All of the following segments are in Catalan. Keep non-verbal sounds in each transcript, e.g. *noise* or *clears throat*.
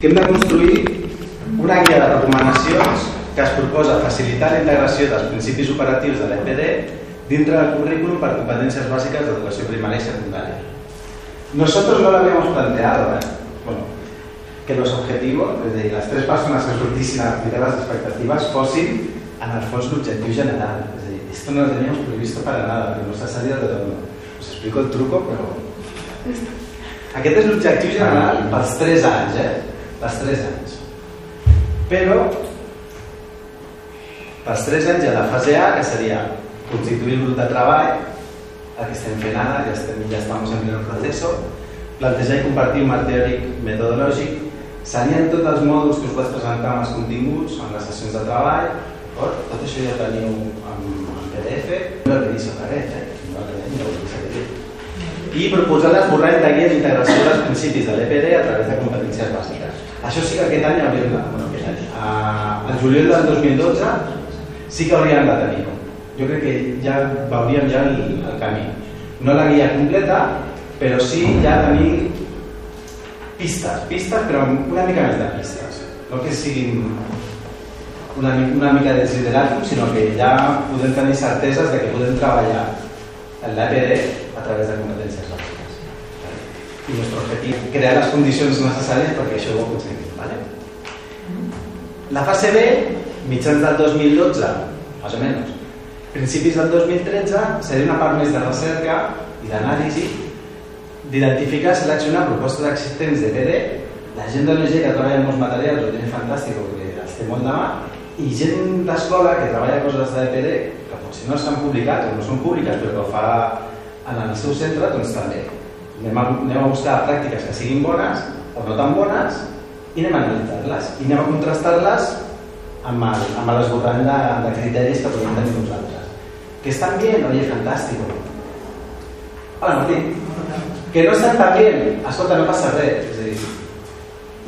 que hem de construir una guia de recomanacions que es proposa facilitar la integració dels principis operatius de l'EPD dintre del currículum per competències bàsiques d'educació primària y secundaria. Nosotros no lo habíamos planteado, ¿eh? bueno, que los objetivos, es decir, las tres personas que sortissin a aplicar las expectativas fossin en el fons l'objectiu general. Es decir, esto no lo teníamos previsto para nada, pero nos ha salido de todo. Os explico el truco, però... Aquest és l'objectiu general pels 3 anys, eh? Pels 3 anys. Però, pels 3 anys ha la fase A, que seria constituir el grup de treball, el que estem fent ara, ja estem, ja estem en pleno proceso, plantejar i compartir un marc teòric metodològic, serien tots els mòduls que us vaig presentar amb els continguts, amb les sessions de treball, tot, tot això ja ho teniu en, en PDF, no el que dic otra vez, eh? no el que no el. I proposar l'esborrany de guies d'integració dels principis de l'EPD a través de competències bàsiques. Això sí que aquest any hauríem de... Bueno, aquest any. A, el juliol del 2012 sí que hauríem de tenir-ho. Jo crec que ja veuríem ja el, el camí. No la guia completa, però sí ja tenir pistes, pistes però una mica més de pistes. No que siguin una, una mica de desideràtum, sinó que ja podem tenir certeses de que podem treballar en l'APD a través de competències. I el nostre objectiu crear les condicions necessàries perquè això ho aconseguim. ¿vale? La fase B, mitjans del 2012, més o menys, principis del 2013, seria una part més de recerca i d'anàlisi d'identificar seleccionar propostes existents de PD, la gent de l'ONG que treballa en molts materials ho té fantàstic perquè els té molt de mà, i gent d'escola que treballa coses de PD, que potser no s'han publicat o no són públiques però que ho fa en el seu centre, doncs també. Anem a, anem a buscar pràctiques que siguin bones o no tan bones i anem a analitzar-les i anem a contrastar-les amb el, amb l'esborrany de, de criteris que podem tenir nosaltres. Que estan bien, oye, fantástico. Hola, Martín. Que no estan tan bien, escolta, no passa res. És a dir,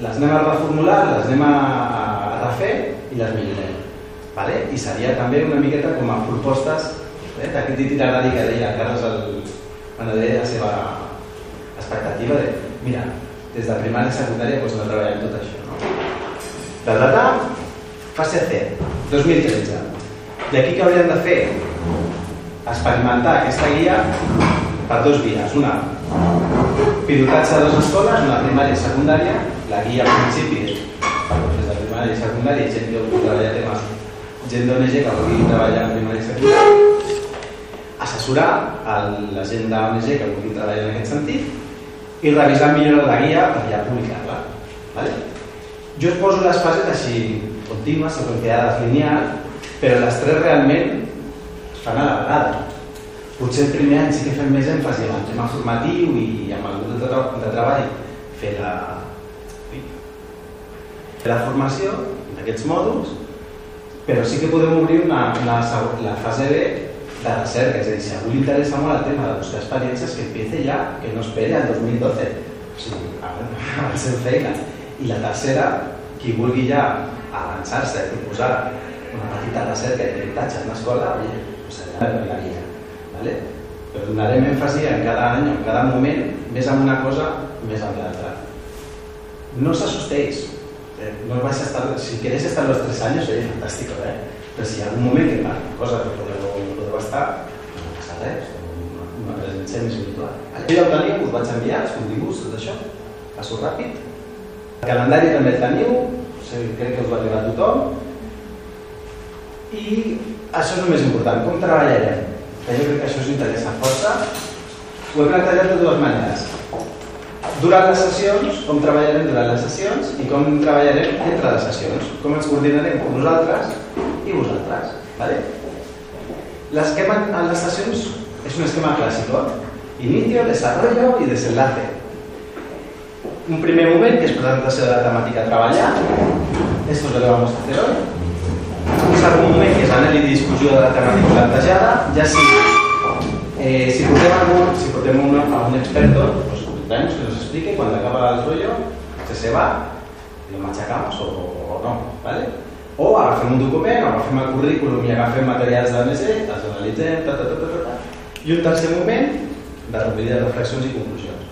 les anem a reformular, les anem a, a refer i les millorem. Vale? I seria també una miqueta com a propostes eh, d'aquest itinerari que deia Carles el, quan deia la seva expectativa de mira, des de primària i secundària doncs no treballem tot això. No? La data, fase C, 2013. D'aquí que hauríem de fer? Experimentar aquesta guia per dos vies. Una, pilotatge de dues escoles, una primària i secundària. La guia al principi és des de primària i secundària, gent que vulgui treballar temes, gent d'ONG que vulgui treballar en primària i secundària. Assessorar a la gent d'ONG que vulgui treballar en aquest sentit i revisar millor la guia per ja publicar-la. ¿vale? Jo us poso les fases així contínues, seqüenciades, lineal, però les tres realment es fan a la vegada. Potser el primer any sí que fem més èmfasi en el tema formatiu i amb el grup de, tra de treball fer la, fer la formació d'aquests mòduls, però sí que podem obrir una, una, la fase B de recerca, és a dir, si algú li interessa molt el tema de buscar experiències, que empiece ja, que no espere al 2012, o sigui, de feina. I la tercera, qui vulgui ja avançar-se i proposar una petita recerca i peritatge en l'escola, oye, pues adelante la guia. ¿vale? Però donarem èmfasi en cada any, en cada moment, més en una cosa, més en l'altra. No os. Eh, no vais a estar, si queréis estar los tres años, oye, fantástico, ¿eh? Però si hi ha algun moment que va, cosa que podeu, estar, no passa res, presència més virtual. Vale? Jo ja ho teniu, us vaig enviar els continguts, tot això, passo ràpid. El calendari també el teniu, crec que us va arribar a tothom. I això és el més important, com treballarem? Que jo crec que això us interessa força. Ho he plantejat de dues maneres. Durant les sessions, com treballarem durant les sessions i com treballarem entre les sessions. Com ens coordinarem nosaltres i vosaltres. ¿vale? L'esquema en les sessions és un esquema clàssic. Inicio, desarrollo i desenlace. Un primer moment que es presentació de la temàtica a. Esto es lo que vamos a hacer hoy. Un segon moment que és anàlisi i discussió de la temàtica plantejada. Ja sí, eh, si portem, algún, si portem un, a un experto, pues, traemos que nos explique cuando acaba el rollo, que se va, lo machacamos o, o no, ¿vale? O agafem un document, agafem el currículum i agafem materials de l'ANESE, els analitzem, ta, ta, ta, ta, ta, i un tercer moment de recollida de reflexions i conclusions.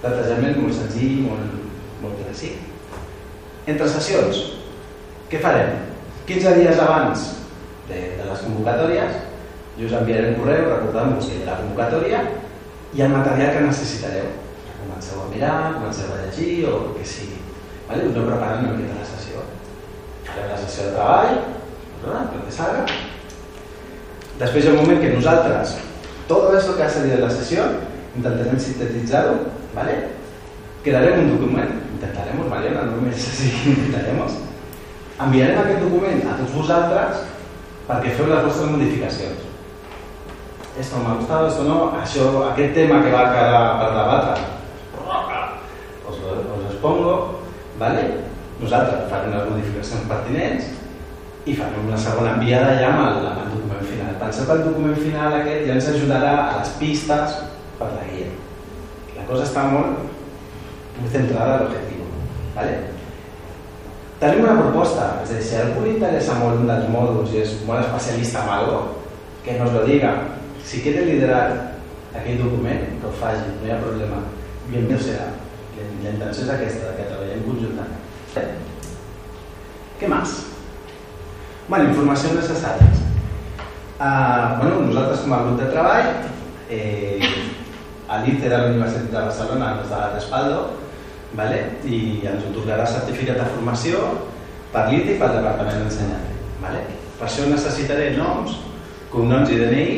Plantejament molt senzill, molt, molt clàssic. Entre sessions, què farem? 15 dies abans de, de les convocatòries, jo us enviaré un correu recordant-vos que la convocatòria i el material que necessitareu. Comenceu a mirar, comenceu a llegir o el que sigui. Vale? Us aneu preparant una mica la sessió. La sessió de treball, el que salga. Després hi ha un moment que nosaltres, tot això que ha salido de la sessió, intentarem sintetitzar-ho, ¿vale? crearem un document, intentarem, Mariana, no només així, *laughs* intentarem, enviarem aquest document a tots vosaltres perquè feu les vostres modificacions. Esto me ha gustado, esto no, això, aquest tema que va quedar per debatre, os, os expongo, ¿vale? Nosaltres farem les modificacions pertinents i farem una segona enviada ja amb el, amb el document final. Penseu que el document final aquest ja ens ajudarà a les pistes per la guia. La cosa està molt muy centrada al objetivo. ¿vale? Tenim una proposta, és a dir, si a algú li interessa molt un dels mòduls i és molt especialista en algo, que nos lo diga. Si quiere liderar aquell document, que ho faci, no hi ha problema. Bienvenido serà. La intenció és aquesta, que treballem conjuntament. Què més? Bueno, informació necessàries. Uh, bueno, nosaltres com a grup de treball, eh, a l'ITE de la Universitat de Barcelona ens da respaldo ¿vale? i ens otorgarà certificat de formació per l'IT i pel Departament d'Ensenyament. ¿vale? Per això necessitaré noms, cognoms i DNI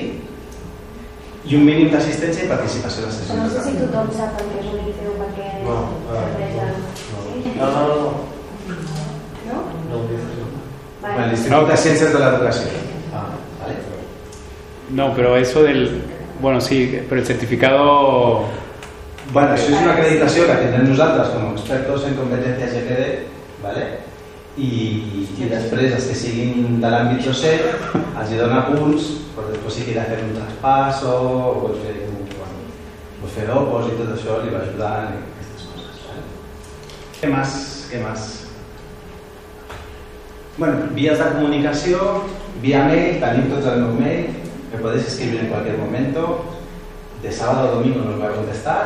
i un mínim d'assistència i participació les sessions. No sé si tothom sap el que és un IC o per què No, s'empresa. No, no, no. No? No, Vale. L'Institut de Ciències de l'Educació. Ah, ¿vale? No, pero eso del... Bueno, sí, pero el certificado... Bueno, això és una acreditació que tindrem nosaltres com a expertos en competències GPD, ¿vale? I, i després els que siguin de l'àmbit docent els hi dona punts per després si quiere fer un traspasso o pot fer, bueno, pot fer opos i tot això li va ajudant i aquestes coses. ¿vale? Què més? Què més? Bueno, vías de comunicació, vía mail, tenim tots el meu mail, me podéis escribir en cualquier momento, de sábado a domingo no us va contestar,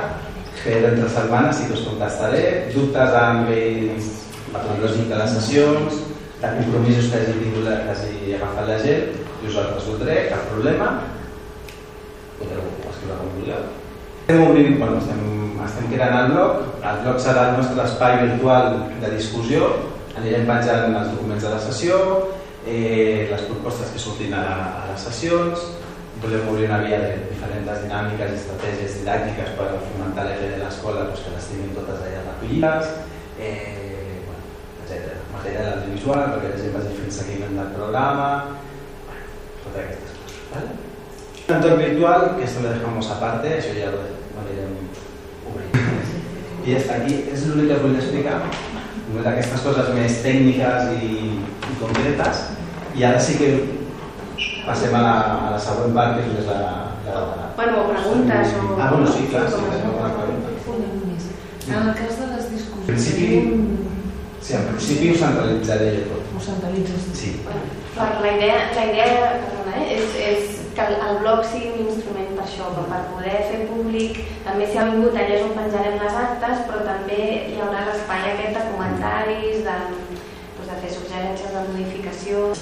però entre setmanes sí que us contestaré, dubtes amb ells metodològic de les sessions, de compromisos que hagi, tingut, que hagi agafat la gent, i us els resoldré, cap problema, podeu escriure com vulgueu. Estem obrint, bueno, estem, estem creant el blog, el blog serà el nostre espai virtual de discussió, anirem penjant els documents de la sessió, eh, les propostes que surtin a, a les sessions, volem obrir una via de diferents dinàmiques i estratègies didàctiques per fomentar l'EF de l'escola doncs, que les tinguin totes allà recollides, eh, bueno, etc. Material audiovisual perquè la gent vagi fent seguiment del programa, bueno, totes aquestes coses. ¿vale? Un entorn virtual, que esto lo dejamos aparte, eso ya lo anirem obrint. I hasta aquí és l'únic que us vull explicar, només aquestes coses més tècniques i, i concretes, i ara sí que passem a la, a la següent part, que és la... la Bueno, o preguntes o... Ah, bueno, sí, clar, sí, pot una fer. pregunta. En el cas de les discussions, principi- Sí, en principi ho centralitzaré jo tot. ho centralitzes. Sí. Bueno, la idea, la idea perdona, eh, és, és que el, el blog sigui un instrument això, per, per poder fer públic, també si ha vingut allà és on penjarem les actes, però també hi haurà l'espai aquest de comentaris, de, doncs, de fer suggerències de modificació.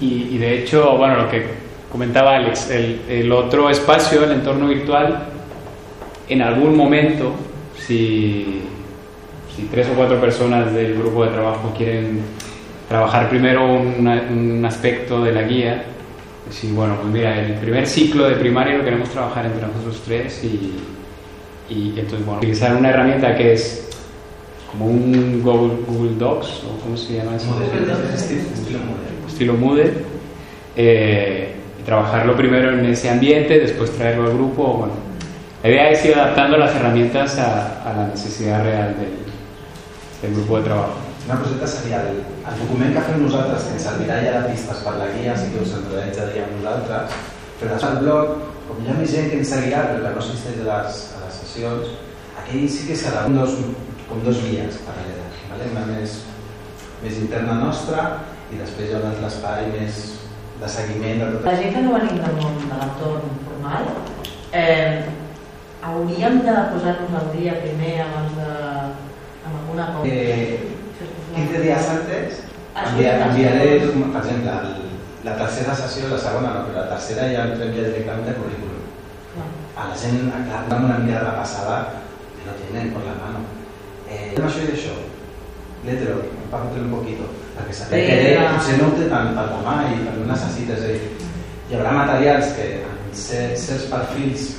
Y, y de hecho, bueno, lo que comentaba Alex, el, el otro espacio, el entorno virtual, en algún momento, si, si tres o cuatro personas del grupo de trabajo quieren trabajar primero una- un aspecto de la guía, si bueno, pues mira, el primer ciclo de primaria lo queremos trabajar entre nosotros tres y, y entonces, bueno, utilizar una herramienta que es como un Google, Google Docs, o cómo se llama eso? Estilo, estilo modelo. estilo Moodle, eh, y trabajarlo primero en ese ambiente, después traerlo al grupo. Bueno, la idea es ir adaptando las herramientas a, a la necesidad real del, del grupo de trabajo. Una coseta seria el, el document que fem nosaltres, que ens servirà ja de pistes per la guia, sí que us centralitzaria amb nosaltres, però després al blog, com hi ha més gent que ens seguirà, però que no assisteix a les, a les sessions, aquell sí que serà un dos, com dos vies paral·leles, vale? una més, més interna nostra i després hi haurà l'espai més de seguiment de tot La gent que no venim del món de l'entorn formal, eh, hauríem de posar-nos al dia primer abans de... amb alguna cosa. Eh, 15 dies antes Això envia, és enviaré, per exemple, la tercera sessió, la segona no, però la tercera ja ens envia directament el currículum. A la gent, clar, dame una mirada passada, que lo tienen por la mano. Eh, això i això, lételo, empápatelo un poquito, perquè saber que Vinga. potser no ho té tant per la mà i per no necessites. A dir, hi haurà materials que en certs, perfils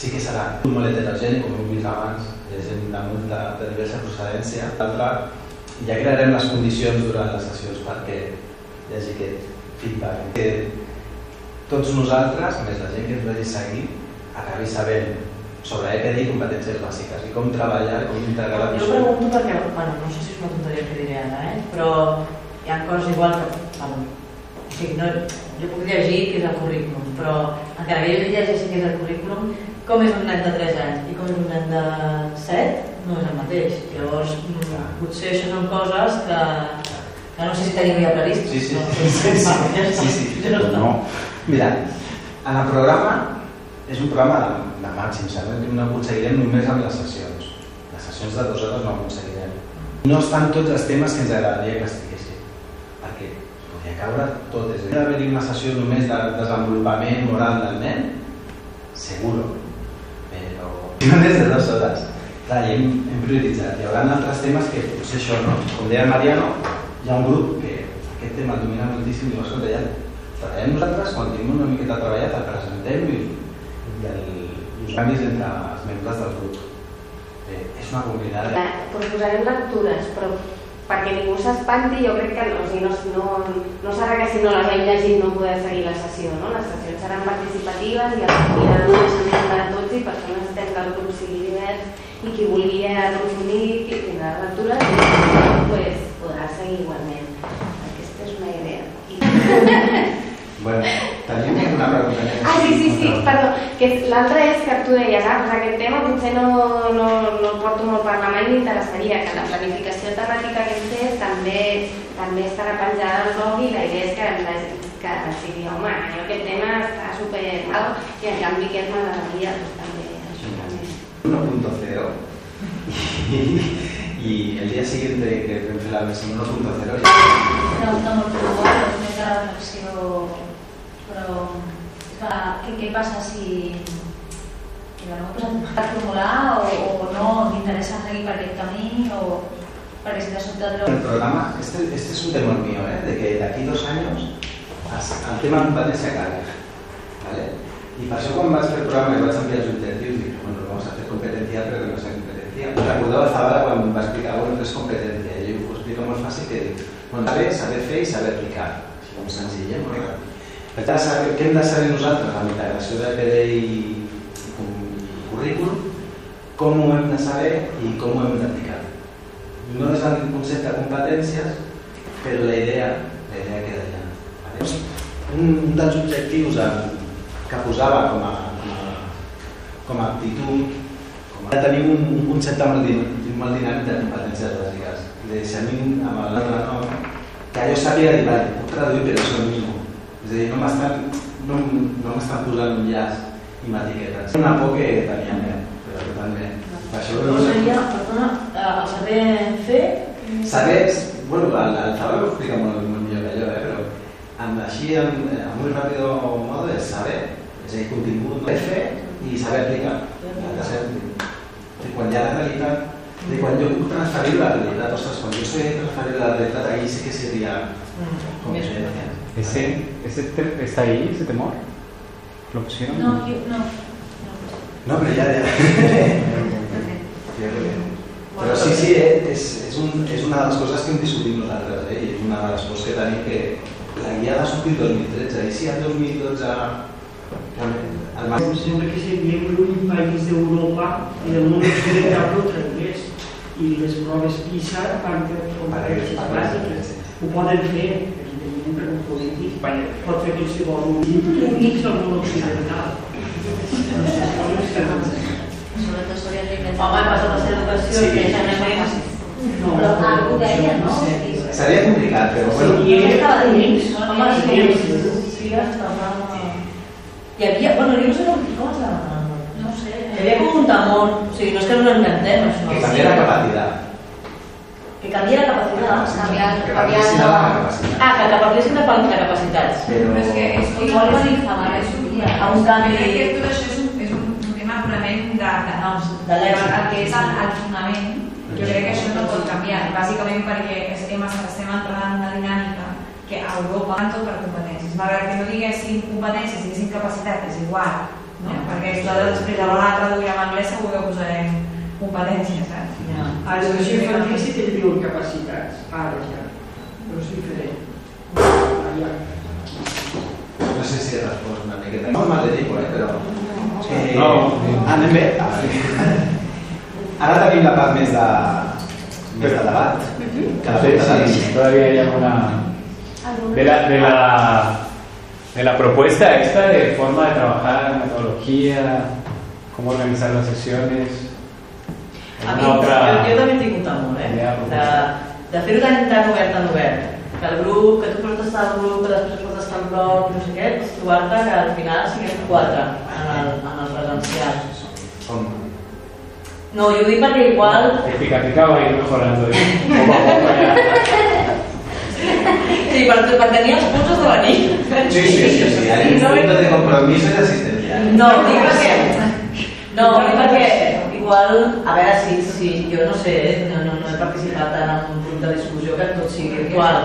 sí que serà molt heterogeni, com hem vist abans, de gent de, de diversa procedència. L'altre, ja crearem les condicions durant les sessions perquè hi hagi aquest feedback. Que tots nosaltres, més la gent que ens vagi seguir, acabi sabent sobre EPD i competències bàsiques i com treballar, com integrar la Jo pregunto perquè, bueno, no sé si és una tonteria que diré ara, eh? però hi ha coses igual que, bueno, o sigui, no, jo puc llegir què és el currículum, però encara que jo llegeixi què és el currículum, com és un nen de 3 anys i com és un nen de 7, no és el mateix. Llavors, potser això són coses que, que no sé si tenim ja previst. Sí, sí, no, sí, sí, sí, està. sí, sí. Ja no. Mira, en el programa és un programa de, de màxim, sabem que no aconseguirem només amb les sessions. Les sessions de dues hores no aconseguirem. No estan tots els temes que ens agradaria que estiguessin, perquè podria caure tot. És a dir, haver-hi una sessió només de desenvolupament moral del nen, seguro, però *laughs* no és de dues hores. Clar, i hem, hem prioritzat. Hi haurà altres temes que potser això no. Com deia Mariano, hi ha un grup que aquest tema el domina moltíssim i diu, escolta, ja treballem nosaltres, quan tinguem una miqueta treballat, el presentem i, i, el, els canvis entre els membres del grup. Eh, és una combinada. Proposarem lectures, però perquè ningú s'espanti, jo crec que o sigui, no, no, no serà que si no les hem llegit no podem seguir la sessió, no? Les sessions seran participatives i el coneixement de tots i per això necessitem que el grup sigui divers i qui vulgui aprofundir i tindrà lectures pues, podrà seguir igualment. Aquesta és una idea. I... Bueno, teníem una pregunta. Ah, sí, sí, sí, perdó. Que L'altre és que tu deies, ah, pues aquest tema potser no, no, no el porto molt per la mà i m'interessaria que la planificació temàtica que hem fet també, també estarà penjada al blog i la idea és que, la, que sigui, home, jo aquest tema està super mal i en canvi aquest m'agradaria, doncs també, això també. 1.0 y, y el día siguiente que fer la versión 1.0 ja pregunta molt puntual, és més de reflexió, però que, què, què passa si que no posat per formular o, o no t'interessa seguir per aquest camí o perquè si de sobte et El programa, este, este es un temor mío, ¿eh? de que de aquí dos años el tema competencia cae. ¿vale? Y pasó con más el programa que vas a su interview y dije, bueno, vamos a hacer competencia, pero que no sea competencia. Pues recordaba Zabala cuando va a explicar, bueno, ¿qué es competencia? Y yo pues, explico más fácil que bueno, saber, saber fer i saber aplicar. Així com senzill, eh? Per tant, què hem de saber nosaltres amb integració de PD i, i, currículum? Com ho hem de saber i com ho hem d'aplicar? No és el concepte de competències, però la idea, la idea queda allà. Un, dels objectius que posava com a, com a, com a aptitud, com a, tenim un, un concepte molt, din- molt dinàmic de competències bàsiques. De mi, amb el nom, que jo sàpiga dir, vale, puc però és el mismo. És a dir, no m'estan no, no posant un llaç i. Una por que eh? però totalment. Per això No seria, perdona, eh, el saber fer... Sabers, bueno, el, el Zabal ho explica molt, molt millor que jo, eh? però amb, així, amb, amb un ràpid modo és saber, és a dir, contingut, no? fer i saber aplicar. I quan hi ha la realitat, de quan jo puc transferir la realitat, ostres, quan jo sé transferir la realitat, ahí sí que seria més competencia. ¿Ese, ese te- ¿Está ahí ese temor? ¿Lo pusieron? No, no. no. No, però ja... ja. Ja, Però sí, sí, eh, és, és, un, és una de les coses que hem discutit nosaltres, eh? i és una de les coses que tenim que la guia va sortir el 2013, i si el 2012 realment, el Em sembla que seria l'únic país d'Europa i del món occidental que tragués. I les proves PISA van per. Ho poden fer, evidentment, perquè un polític pot fer qualsevol únics del món occidental. No sé, com és que- Sobretot s'hauria Home, d'inventar. vas a la seva educació Sí. i que generalment... No, Però algú deia, no? Sí. Seria complicat, però bueno, Sí. Què estava dient? No, Home, no, sí, no. sí, estava... Hi havia... Bueno, jo no sé com, com es va No ho sé. Hi havia com un temor, o sigui, no és que no ho inventem, això. que també la capacitat. Que canvia la capacitat. Canviar, canviar... la. Ah, que, que parlessin de, de capacitats. Però... És que és Igual és és a un canvi- Crec que tot això és un, és un, un tema purament de, de noms. De l'èxit. El que és el, el fonament, jo crec que això no pot canviar, bàsicament perquè estem, estem entrant en una dinàmica que a Europa van tot per competències. Malgrat que no diguéssim competències, diguéssim capacitat, és igual. No? Perquè això de després a l'hora de traduir en anglès segur que posarem competències, saps? A l'educació infantil sí que diuen capacitats, ara ja, però és diferent. Allà. No sé si he respost una miqueta. No mal de tipus, eh, però... Eh, No. Anem bé? Ah, Ara tenim la part més de, més de debat. Que la Sí, porta sí, sí, todavía hay alguna... De la, de, la, de la propuesta esta de forma de trabajar, metodología, cómo organizar las sesiones. A mi, alguna jo, jo també he tingut amor, eh? idea De, de fer-ho tan, tan obert, tan obert. Que el grup, que tu pots estar al grup, que després pots estar en bloc, no sé què, doncs trobar-te que al final siguem quatre en el, en el presencial. Com? No, jo ho dic perquè igual... El pica pica va a ir mejorando ¿eh? poco a poco ya. Sí, per, per tenir els punts de venir. Sí, sí, sí, sí. Hay un No, punto de compromiso y de asistencia. No, dic perquè... No, dic perquè igual, a veure si, si jo no sé, eh, no, no, no he participat en un grup de discussió que tot sigui virtual,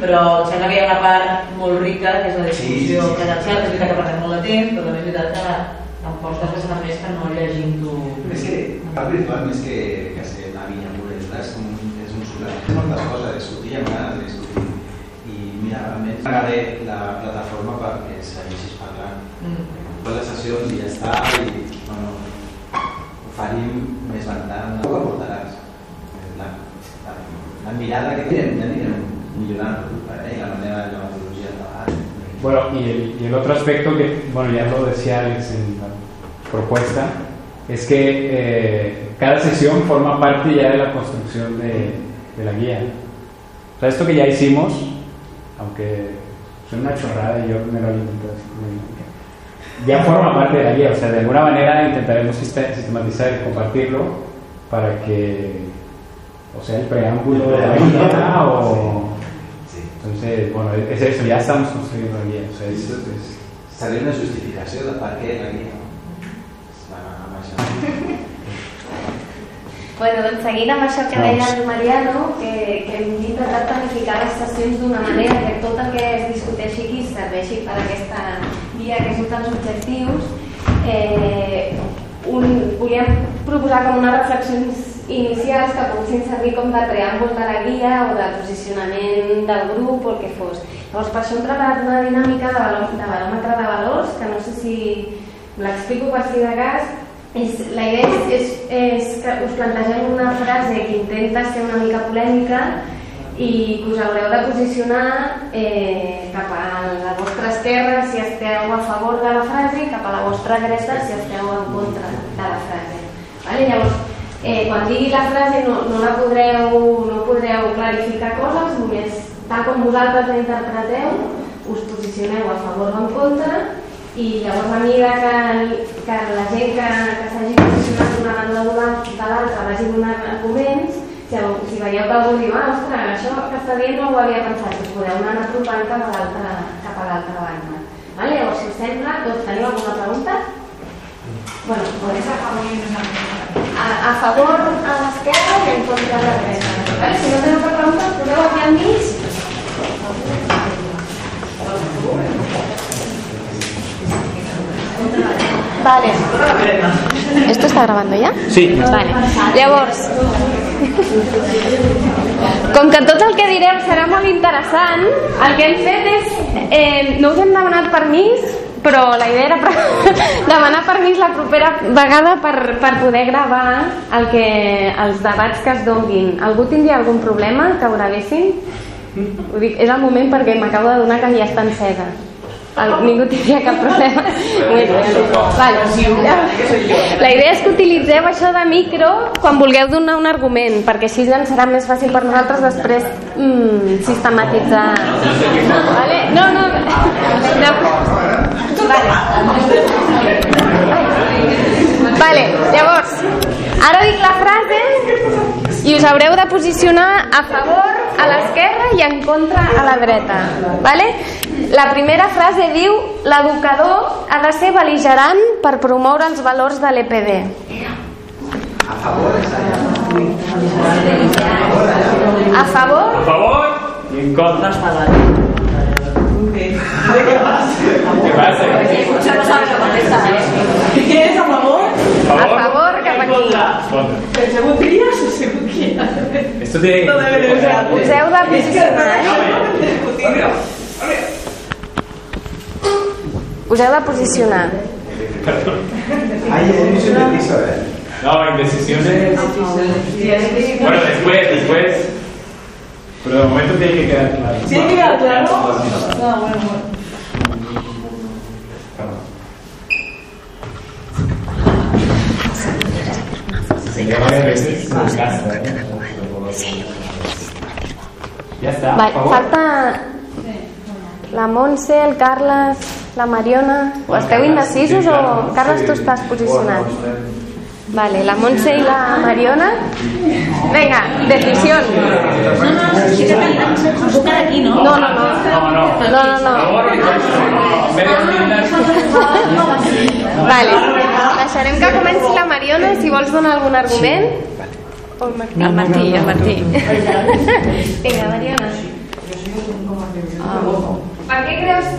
però em sembla que hi ha una part molt rica, que és la discussió Sí, sí, sí. que és veritat que perdem molt de temps, però també és veritat que tampoc després a més que no llegint-ho... És que el virtual més que, que ser una vinya dura és, un, és un suplement. Té moltes coses, de sortir amb ganes de discutir. I mira, realment pagaré la plataforma perquè segueixis parlant. Mm. Fas les sessions i ja està, i més ventana, no ho aportaràs. La, la, mirada que anirem millorant eh? i la manera de la. Bueno, y el, otro aspecto que, bueno, ya lo decía Alex en la propuesta, es que eh, cada sesión forma parte ya de la construcción de, la guía. O sea, esto que ya hicimos, aunque suena una chorrada y yo me lo como- ya forma parte de la guía. O sea, de alguna manera intentaremos siste- sistematizar y compartirlo para que, o sea, el preámbulo de la guía o... Sí. Entonces, bueno, es eso, ya estamos construyendo la guía. O sea, es, es- Seria una justificació de per què la guia. Es va. Bueno, doncs seguint amb això que deia el Mariano, que, que hem intentat planificar les sessions d'una manera que tot el que es discuteixi aquí serveixi per aquesta guia que surten els objectius, eh, un, volíem proposar com unes reflexions inicials que poguessin servir com de preàmbul de la guia o de posicionament del grup o el que fos. Llavors, per això hem preparat una dinàmica de, valor, de baròmetre de valors, que no sé si l'explico per si de cas, és, la idea és, és, és que us plantegem una frase que intenta ser una mica polèmica i que us haureu de posicionar eh, cap a la vostra esquerra si esteu a favor de la frase i cap a la vostra dreta si esteu en contra de la frase. Vale? Llavors, eh, quan digui la frase no, no la podreu, no podreu clarificar coses, només tal com vosaltres la interpreteu, us posicioneu a favor o en contra i llavors a mesura que, que la gent que, que s'hagi posicionat d'una banda o de l'altra vagi donant arguments, si, si veieu que algú diu, ah, ostres, això que està dient no ho havia pensat, us podeu anar apropant cap a l'altra cap a l'altra banda. Vale? Llavors, si us sembla, doncs, teniu alguna pregunta? Bueno, És a favor i a, a favor a l'esquerra i en contra a la dreta. Vale? Si no teniu cap pregunta, us poseu aquí al mig. Vale. ¿Esto está grabando ya? Sí. Vale. Llavors, com que tot el que direu serà molt interessant, el que hem fet és... Eh, no us hem demanat permís, però la idea era pre- *laughs* demanar permís la propera vegada per, per poder gravar el que, els debats que es donguin. Algú tindria algun problema que ho gravessin? Ho dic, és el moment perquè m'acabo de donar que ja està encesa. El, ningú tindria cap problema. La idea és que utilitzeu això de micro quan vulgueu donar un argument, perquè així ens serà més fàcil per nosaltres després mm, sistematitzar. Vale? No, no. no. Vale. Vale, llavors, ara dic la frase i us haureu de posicionar a favor a l'esquerra i en contra a la dreta. Vale? La primera frase diu l'educador ha de ser beligerant per promoure els valors de l'EPD. A favor. A favor? A favor i en contra. Què passa? Potser no saben com està, eh? Què és a favor? A favor, cap aquí. Segon trias o segon què? Esto tiene No debe de ser. Us heu de posicionar. Eh? Us heu de posicionar. Ay, he visto un piso, ¿eh? No, indecisiones. Bueno, después, después. Pero de momento tiene que quedar claro. ¿Tiene que quedar claro? No, bueno, bueno. Sería varias veces en casa, ¿eh? Ya está. Vale, por favor. falta la Montse, el Carles, la Mariona. O esteu indecisos o... Carles, tu estàs posicionat. Vale, la Montse i la Mariona. Vinga, decisió. No, no, no? No, no, no. Vale, deixarem que comenci la Mariona, si vols donar algun argument. O el Martí. El Martí, el Martí. Vinga, Mariona. Per què creus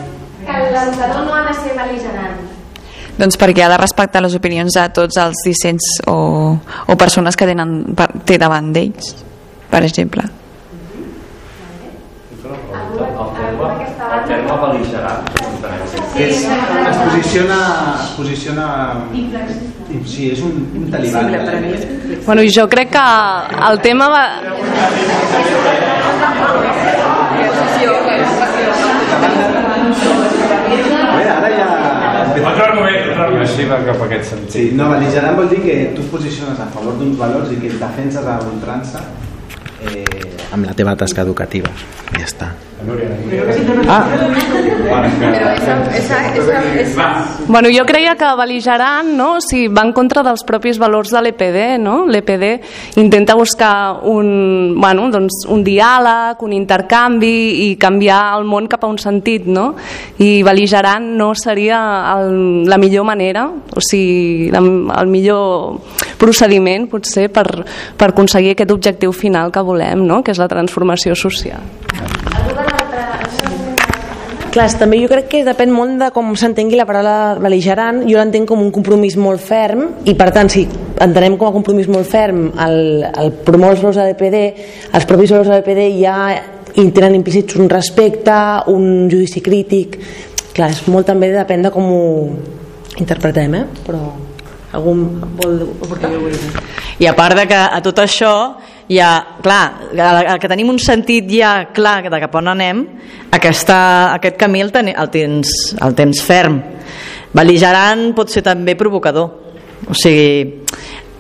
que l'educador no ha de ser beligerant? Doncs perquè ha de respectar les opinions de tots els discents o, o persones que tenen, per- té davant d'ells, per exemple. El terme. És, es posiciona... Es posiciona... Sí, és un, un talibà. Bueno, jo crec que el tema va... Bé, ara ja... Otro Així va cap a aquest sentit. Sí, no, beligerant vol dir que tu posiciones a favor d'uns valors i que els defenses a ultrança eh, amb la teva tasca educativa. Ja està. Ah, Bueno, jo creia que beligerant, no? O sigui, va en contra dels propis valors de l'EPD, no? L'EPD intenta buscar un, bueno, doncs, un diàleg, un intercanvi i canviar el món cap a un sentit, no? I beligerant no seria el, la millor manera, o sigui, la, el millor procediment, potser, per, per aconseguir aquest objectiu final que volem, no? Que és la transformació social. Clar, també jo crec que depèn molt de com s'entengui la paraula beligerant. Jo l'entenc com un compromís molt ferm i, per tant, si entenem com a compromís molt ferm el, el promoure els valors de l'EPD, els propis valors de l'EPD ja tenen implícits un respecte, un judici crític... Clar, és molt també depèn de com ho interpretem, eh? Però algú vol aportar alguna cosa? I a part de que a tot això ja, clar, que tenim un sentit ja clar de cap on anem, aquesta, aquest camí el, ten, el, tens, el tens ferm. Beligerant pot ser també provocador. O sigui,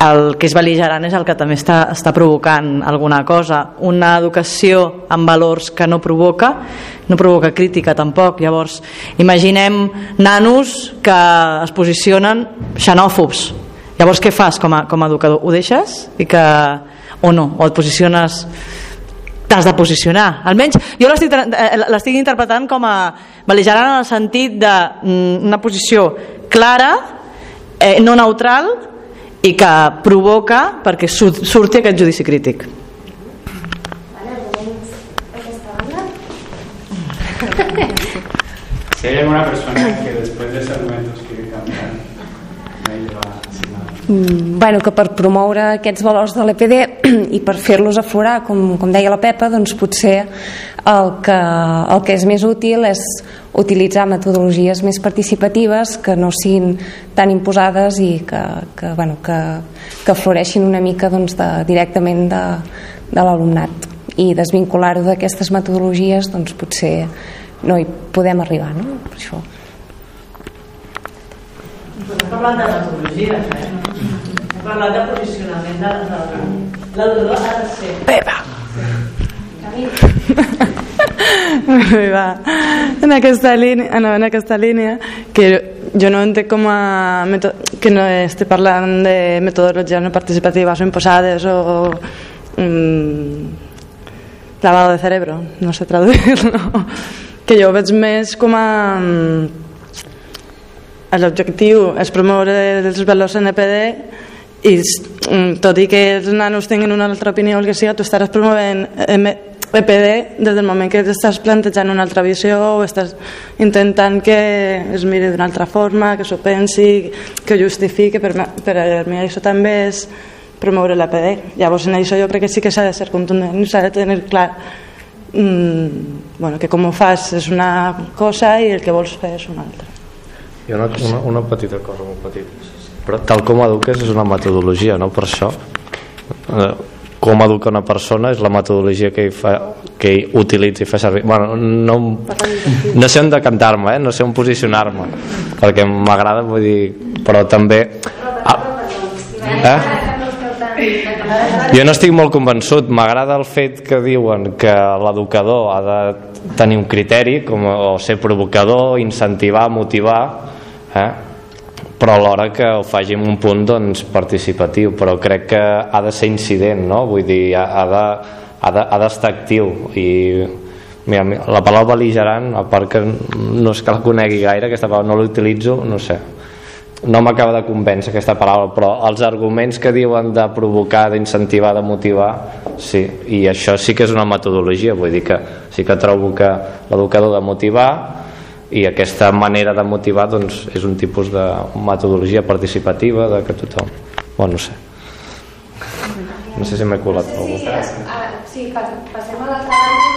el que és beligerant és el que també està, està provocant alguna cosa. Una educació amb valors que no provoca, no provoca crítica tampoc. Llavors, imaginem nanos que es posicionen xenòfobs. Llavors, què fas com a, com a educador? Ho deixes? I que, o no? O et posiciones t'has de posicionar. Almenys jo l'estic eh, interpretant com a beligerant en el sentit d'una posició clara, eh, no neutral i que provoca perquè sur- surti aquest judici crític. Si hay alguna persona que después de ese argumento quiere cambiar, ahí va a asignar. Mm, bueno, que per promoure aquests valors de l'EPD *clears throat* i per fer-los aflorar, com, com deia la Pepa, doncs potser el que, el que és més útil és utilitzar metodologies més participatives que no siguin tan imposades i que, que, bueno, que, que floreixin una mica doncs, de, directament de, de l'alumnat i desvincular-ho d'aquestes metodologies doncs potser no hi podem arribar no? per això parlat de metodologies, eh? Parlat de posicionament de, de, l'educador ha de ser... Pepa! Bé, va. En aquesta línia, no, en aquesta línia que jo no entenc com a meto- que no estic parlant de metodologies no participatives o imposades o mm, lavado de cerebro, no sé traduir-lo, *laughs* que jo veig més com a... Mm, L'objectiu és promoure els valors NPD i mm, tot i que els nanos tinguin una altra opinió o el que sigui, tu estaràs promovent EPD des del moment que estàs plantejant una altra visió o estàs intentant que es miri d'una altra forma, que s'ho pensi, que ho justifiqui, per, per a mi això també és promoure l'EPD. Llavors en això jo crec que sí que s'ha de ser contundent, s'ha de tenir clar mm, bueno, que com ho fas és una cosa i el que vols fer és una altra. Hi ha una, una, una petita cosa, molt petita. Però tal com eduques és una metodologia, no? Per això, eh, com educa una persona és la metodologia que ell, fa, que ell utilitza i fa servir. Bueno, no, no sé on decantar-me, eh? no sé on posicionar-me, perquè m'agrada, vull dir, però també... Ah, eh? Jo no estic molt convençut, m'agrada el fet que diuen que l'educador ha de tenir un criteri, com o ser provocador, incentivar, motivar, eh? però alhora que ho faci en un punt doncs, participatiu, però crec que ha de ser incident, no? vull dir, ha, ha, de, ha d'estar actiu i mira, la paraula beligerant, a part que no és que la conegui gaire, aquesta paraula no l'utilitzo, no sé, no m'acaba de convèncer aquesta paraula, però els arguments que diuen de provocar, d'incentivar, de motivar, sí, i això sí que és una metodologia, vull dir que sí que trobo que l'educador de motivar i aquesta manera de motivar doncs, és un tipus de metodologia participativa de que tothom... Bueno, no sé. No sé si m'he colat. Sí, sí, sí, passem a l'altra banda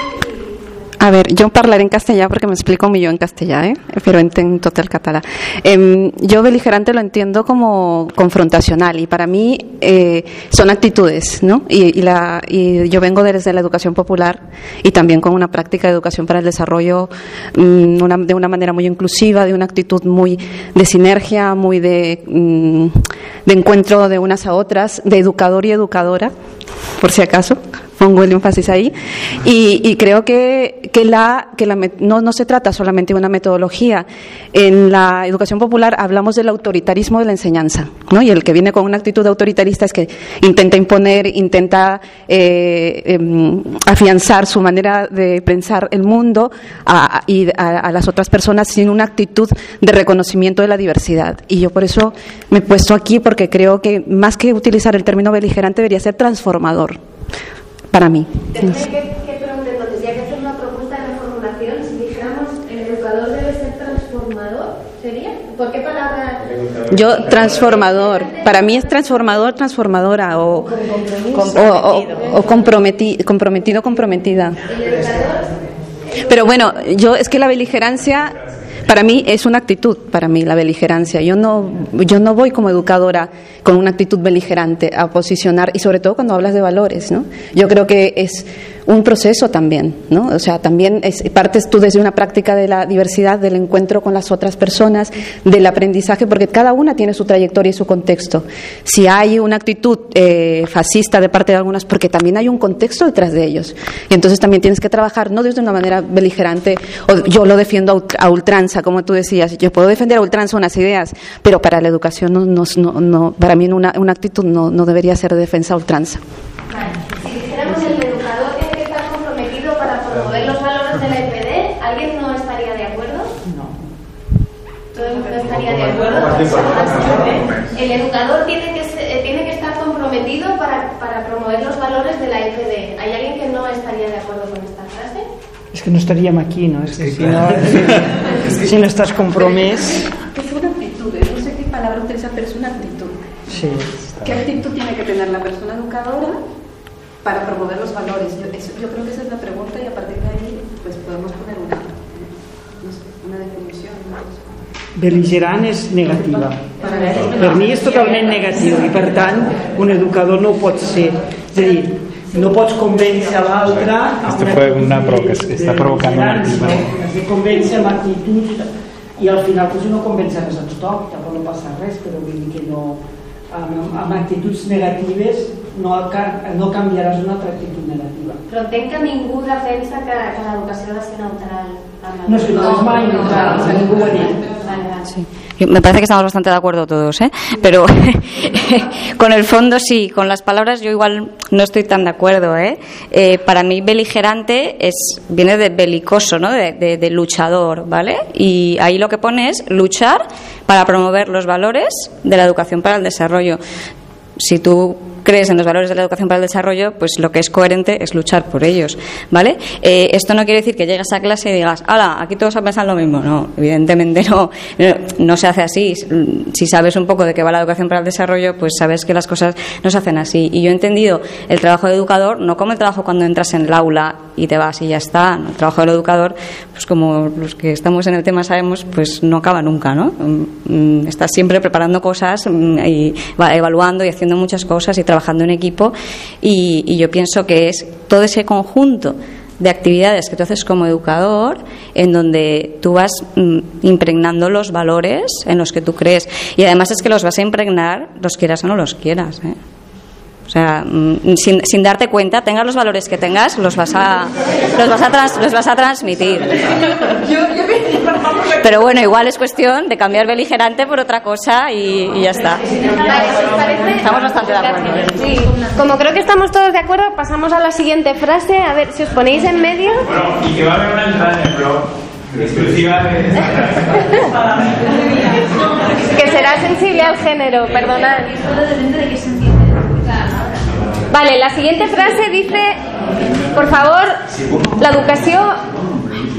A ver, yo hablaré en castellano porque me explico yo en castellano, ¿eh? pero entiendo todo el catalán. Eh, yo beligerante lo entiendo como confrontacional y para mí eh, son actitudes, ¿no? Y, y, la, y, yo vengo desde la educación popular y también con una práctica de educación para el desarrollo mmm, una, de una manera muy inclusiva, de una actitud muy de sinergia, muy de, mmm, de encuentro de unas a otras, de educador y educadora, por si acaso pongo el énfasis ahí, y, creo que, que, la, que la, no, no se trata solamente de una metodología. En la educación popular hablamos del autoritarismo de la enseñanza, ¿no? y el que viene con una actitud autoritarista es que intenta imponer, intenta eh, eh, afianzar su manera de pensar el mundo a, y a las otras personas sin una actitud de reconocimiento de la diversidad. Y yo por eso me he puesto aquí porque creo que más que utilizar el término beligerante debería ser transformador para mí. Que, que preguntar, entonces, ya que hacer una propuesta de reformulación, si dijéramos el educador debe ser transformador, ¿sería? ¿Por qué palabra? Yo, transformador. Para mí es transformador, transformadora o, o, o, o comprometi, comprometido, comprometida. Pero bueno, yo es que la beligerancia para mí es una actitud, para mí la beligerancia. Yo no, yo no voy como educadora con una actitud beligerante a posicionar, y sobre todo cuando hablas de valores, ¿no? Yo creo que es un proceso también, ¿no? O sea, también es, partes tú desde una práctica de la diversidad, del encuentro con las otras personas, del aprendizaje, porque cada una tiene su trayectoria y su contexto. Si hay una actitud eh, fascista de parte de algunas, porque también hay un contexto detrás de ellos. Y entonces también tienes que trabajar no desde una manera beligerante, o yo lo defiendo a ultranza, como tú decías. Yo puedo defender a ultranza unas ideas, pero para la educación, no, no, no, para mí una, actitud no, debería ser de defensa a ultranza. Si dijéramos el educador tiene que estar comprometido para promover los valores de la EPD, ¿alguien no estaría de acuerdo? No. ¿Todo el mundo estaría de acuerdo? El educador tiene que, ser, tiene que estar comprometido para, para promover los valores de la EPD. ¿Hay alguien que no estaría de acuerdo con esta frase? És que no estaríem aquí, no? És que si no, *laughs* si, si no compromès... Es una actitud, ¿eh? no sé qué palabra utiliza, pero es una actitud. Sí. ¿Qué actitud tiene que tener la persona educadora para promover los valores? Yo, eso, yo creo que esa es la pregunta y a partir de ahí pues podemos Beligerant és negativa. Per mi és totalment negatiu i per tant un educador no ho pot ser. És a dir, no pots convèncer l'altre Esto fue una provoca está provocando una actitud. Has de convèncer amb actituds i al final pues, no convèncer res ens toca, tampoc no passa res, però vull dir que no amb, amb actituds negatives no, no canviaràs una altra actitud negativa. Però entenc que ningú defensa que, que l'educació ha de ser neutral. No, no. Sí. Me parece que estamos bastante de acuerdo todos, ¿eh? pero *laughs* con el fondo sí, con las palabras yo igual no estoy tan de acuerdo. ¿eh? Eh, para mí beligerante es, viene de belicoso, ¿no? de, de, de luchador, ¿vale? Y ahí lo que pone es luchar para promover los valores de la educación para el desarrollo. Si tú crees en los valores de la educación para el desarrollo, pues lo que es coherente es luchar por ellos, ¿vale? Eh, esto no quiere decir que llegues a clase y digas, ¡hala! Aquí todos a pensar lo mismo. No, evidentemente no, no, se hace así. Si sabes un poco de qué va la educación para el desarrollo, pues sabes que las cosas no se hacen así. Y yo he entendido el trabajo de educador no como el trabajo cuando entras en el aula y te vas y ya está. El trabajo del educador, pues como los que estamos en el tema sabemos, pues no acaba nunca, ¿no? Mm, Estás siempre preparando cosas mm, y va evaluando y haciendo muchas cosas y trabajando en equipo y, yo pienso que es todo ese conjunto de actividades que tú haces como educador en donde tú vas mm, impregnando los valores en los que tú crees y además es que los vas a impregnar los quieras o no los quieras ¿eh? o sea mm, sin, sin darte cuenta tengas los valores que tengas los vas a los vas a, trans- los vas a transmitir pero bueno igual es cuestión de cambiar beligerante por otra cosa y, y ya está estamos bastante de acuerdo ¿eh? Sí, como creo que estamos todos de acuerdo, pasamos a la siguiente frase. A ver, si os ponéis en medio. Bueno, y que va a haber una entrada en el blog exclusiva de Que será sensible al género, perdonad. Vale, la siguiente frase dice, por favor, la educació...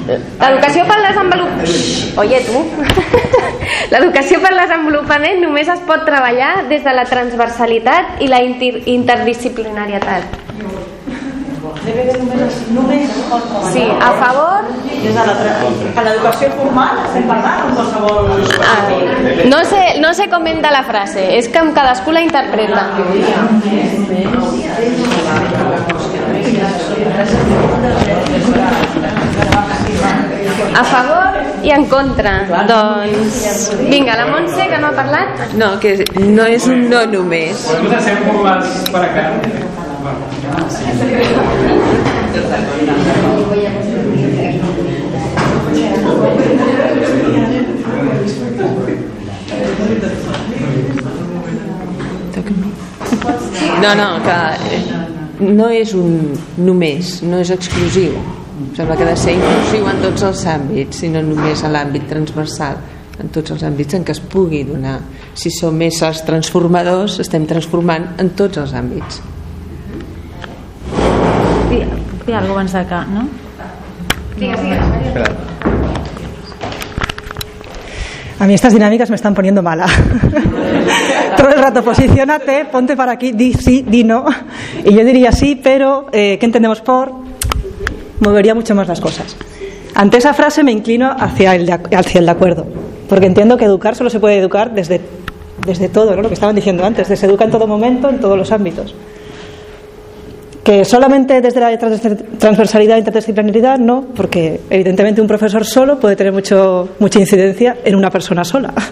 L'educació pel desenvolupament... Oye, tu! *laughs* L'educació pel desenvolupament només es pot treballar des de la transversalitat i la inter interdisciplinarietat. Només treballar. Sí, a favor... A l'educació formal estem parlant amb qualsevol... Ah, no sé, no sé com de la frase, és que amb cadascú la interpreta. A favor i en contra. Doncs, vinga, la Montse, que no ha parlat. No, que no és un no només. No, no, que no és un només, no és exclusiu. Sembla que ha de ser inclusiu en tots els àmbits, i no només a l'àmbit transversal, en tots els àmbits en què es pugui donar. Si som éssers transformadors, estem transformant en tots els àmbits. Dir, dir alguna abans de que, no? Digues, digues. A mí estas dinámicas me están poniendo mala. *laughs* Todo el rato, posicionate, ponte para aquí, di sí, di no. Y yo diría sí, pero eh, ¿qué entendemos por? Movería mucho más las cosas. Ante esa frase me inclino hacia el hacia el de acuerdo, porque entiendo que educar solo se puede educar desde, desde todo, ¿no? lo que estaban diciendo antes, se educa en todo momento, en todos los ámbitos. Que solamente desde la trans- transversalidad e interdisciplinaridad, no, porque evidentemente un profesor solo puede tener mucho, mucha incidencia en una persona sola. *laughs*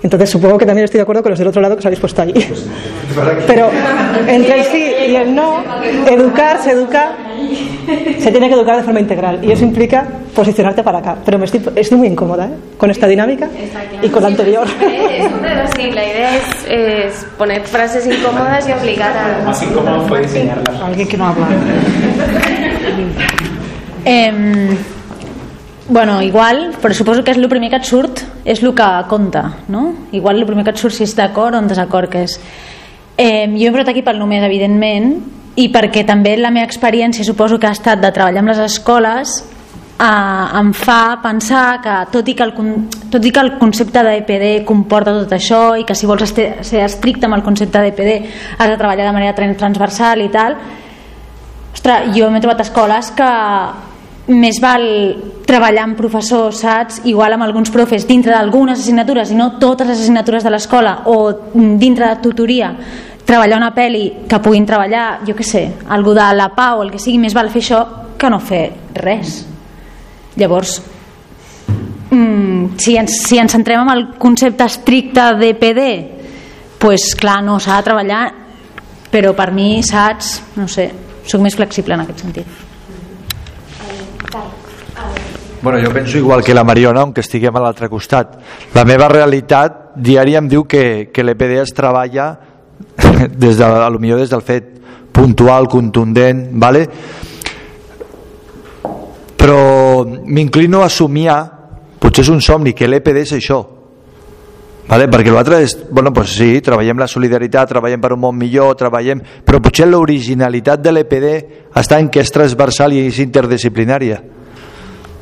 Entonces supongo que también estoy de acuerdo con los del otro lado que os habéis puesto ahí. *laughs* Pero entre el sí y el no, educar se educa, se tiene que educar de forma integral y eso implica posicionarte para acá. Pero me estoy, estoy muy incómoda ¿eh? con esta dinámica y con la anterior. Sí, la idea es, es poner frases incómodas y obligar a... Más incómodo fue diseñarla. Alguien que no habla. Eh, bueno, igual, però suposo que és el primer que et surt és el que compta, no? Igual el primer que et surt si és d'acord o en desacord que és. Eh, jo he portat aquí pel només, evidentment, i perquè també la meva experiència suposo que ha estat de treballar amb les escoles eh, em fa pensar que tot i que el, tot i que el concepte d'EPD comporta tot això i que si vols ser estricte amb el concepte d'EPD has de treballar de manera tran- transversal i tal ostres, jo m'he trobat escoles que més val treballar amb professors, saps? Igual amb alguns profes dintre d'algunes assignatures i no totes les assignatures de l'escola o dintre de tutoria treballar una pel·li que puguin treballar, jo què sé, algú de la pau, el que sigui, més val fer això que no fer res. Llavors, mm, si, ens, si ens centrem en el concepte estricte d'EPD, pues, clar, no, s'ha de treballar però per mi, saps, no sé, sóc més flexible en aquest sentit. Bueno, jo penso igual que la Mariona, aunque estiguem a l'altre costat. La meva realitat diària em diu que, que l'EPD es treballa *laughs* des de, a lo millor des del fet puntual, contundent, vale? però m'inclino a somiar, potser és un somni, que l'EPD és això, Vale? perquè l'altre és, bueno, pues sí, treballem la solidaritat, treballem per un món millor, treballem, però potser l'originalitat de l'EPD està en que és transversal i és interdisciplinària.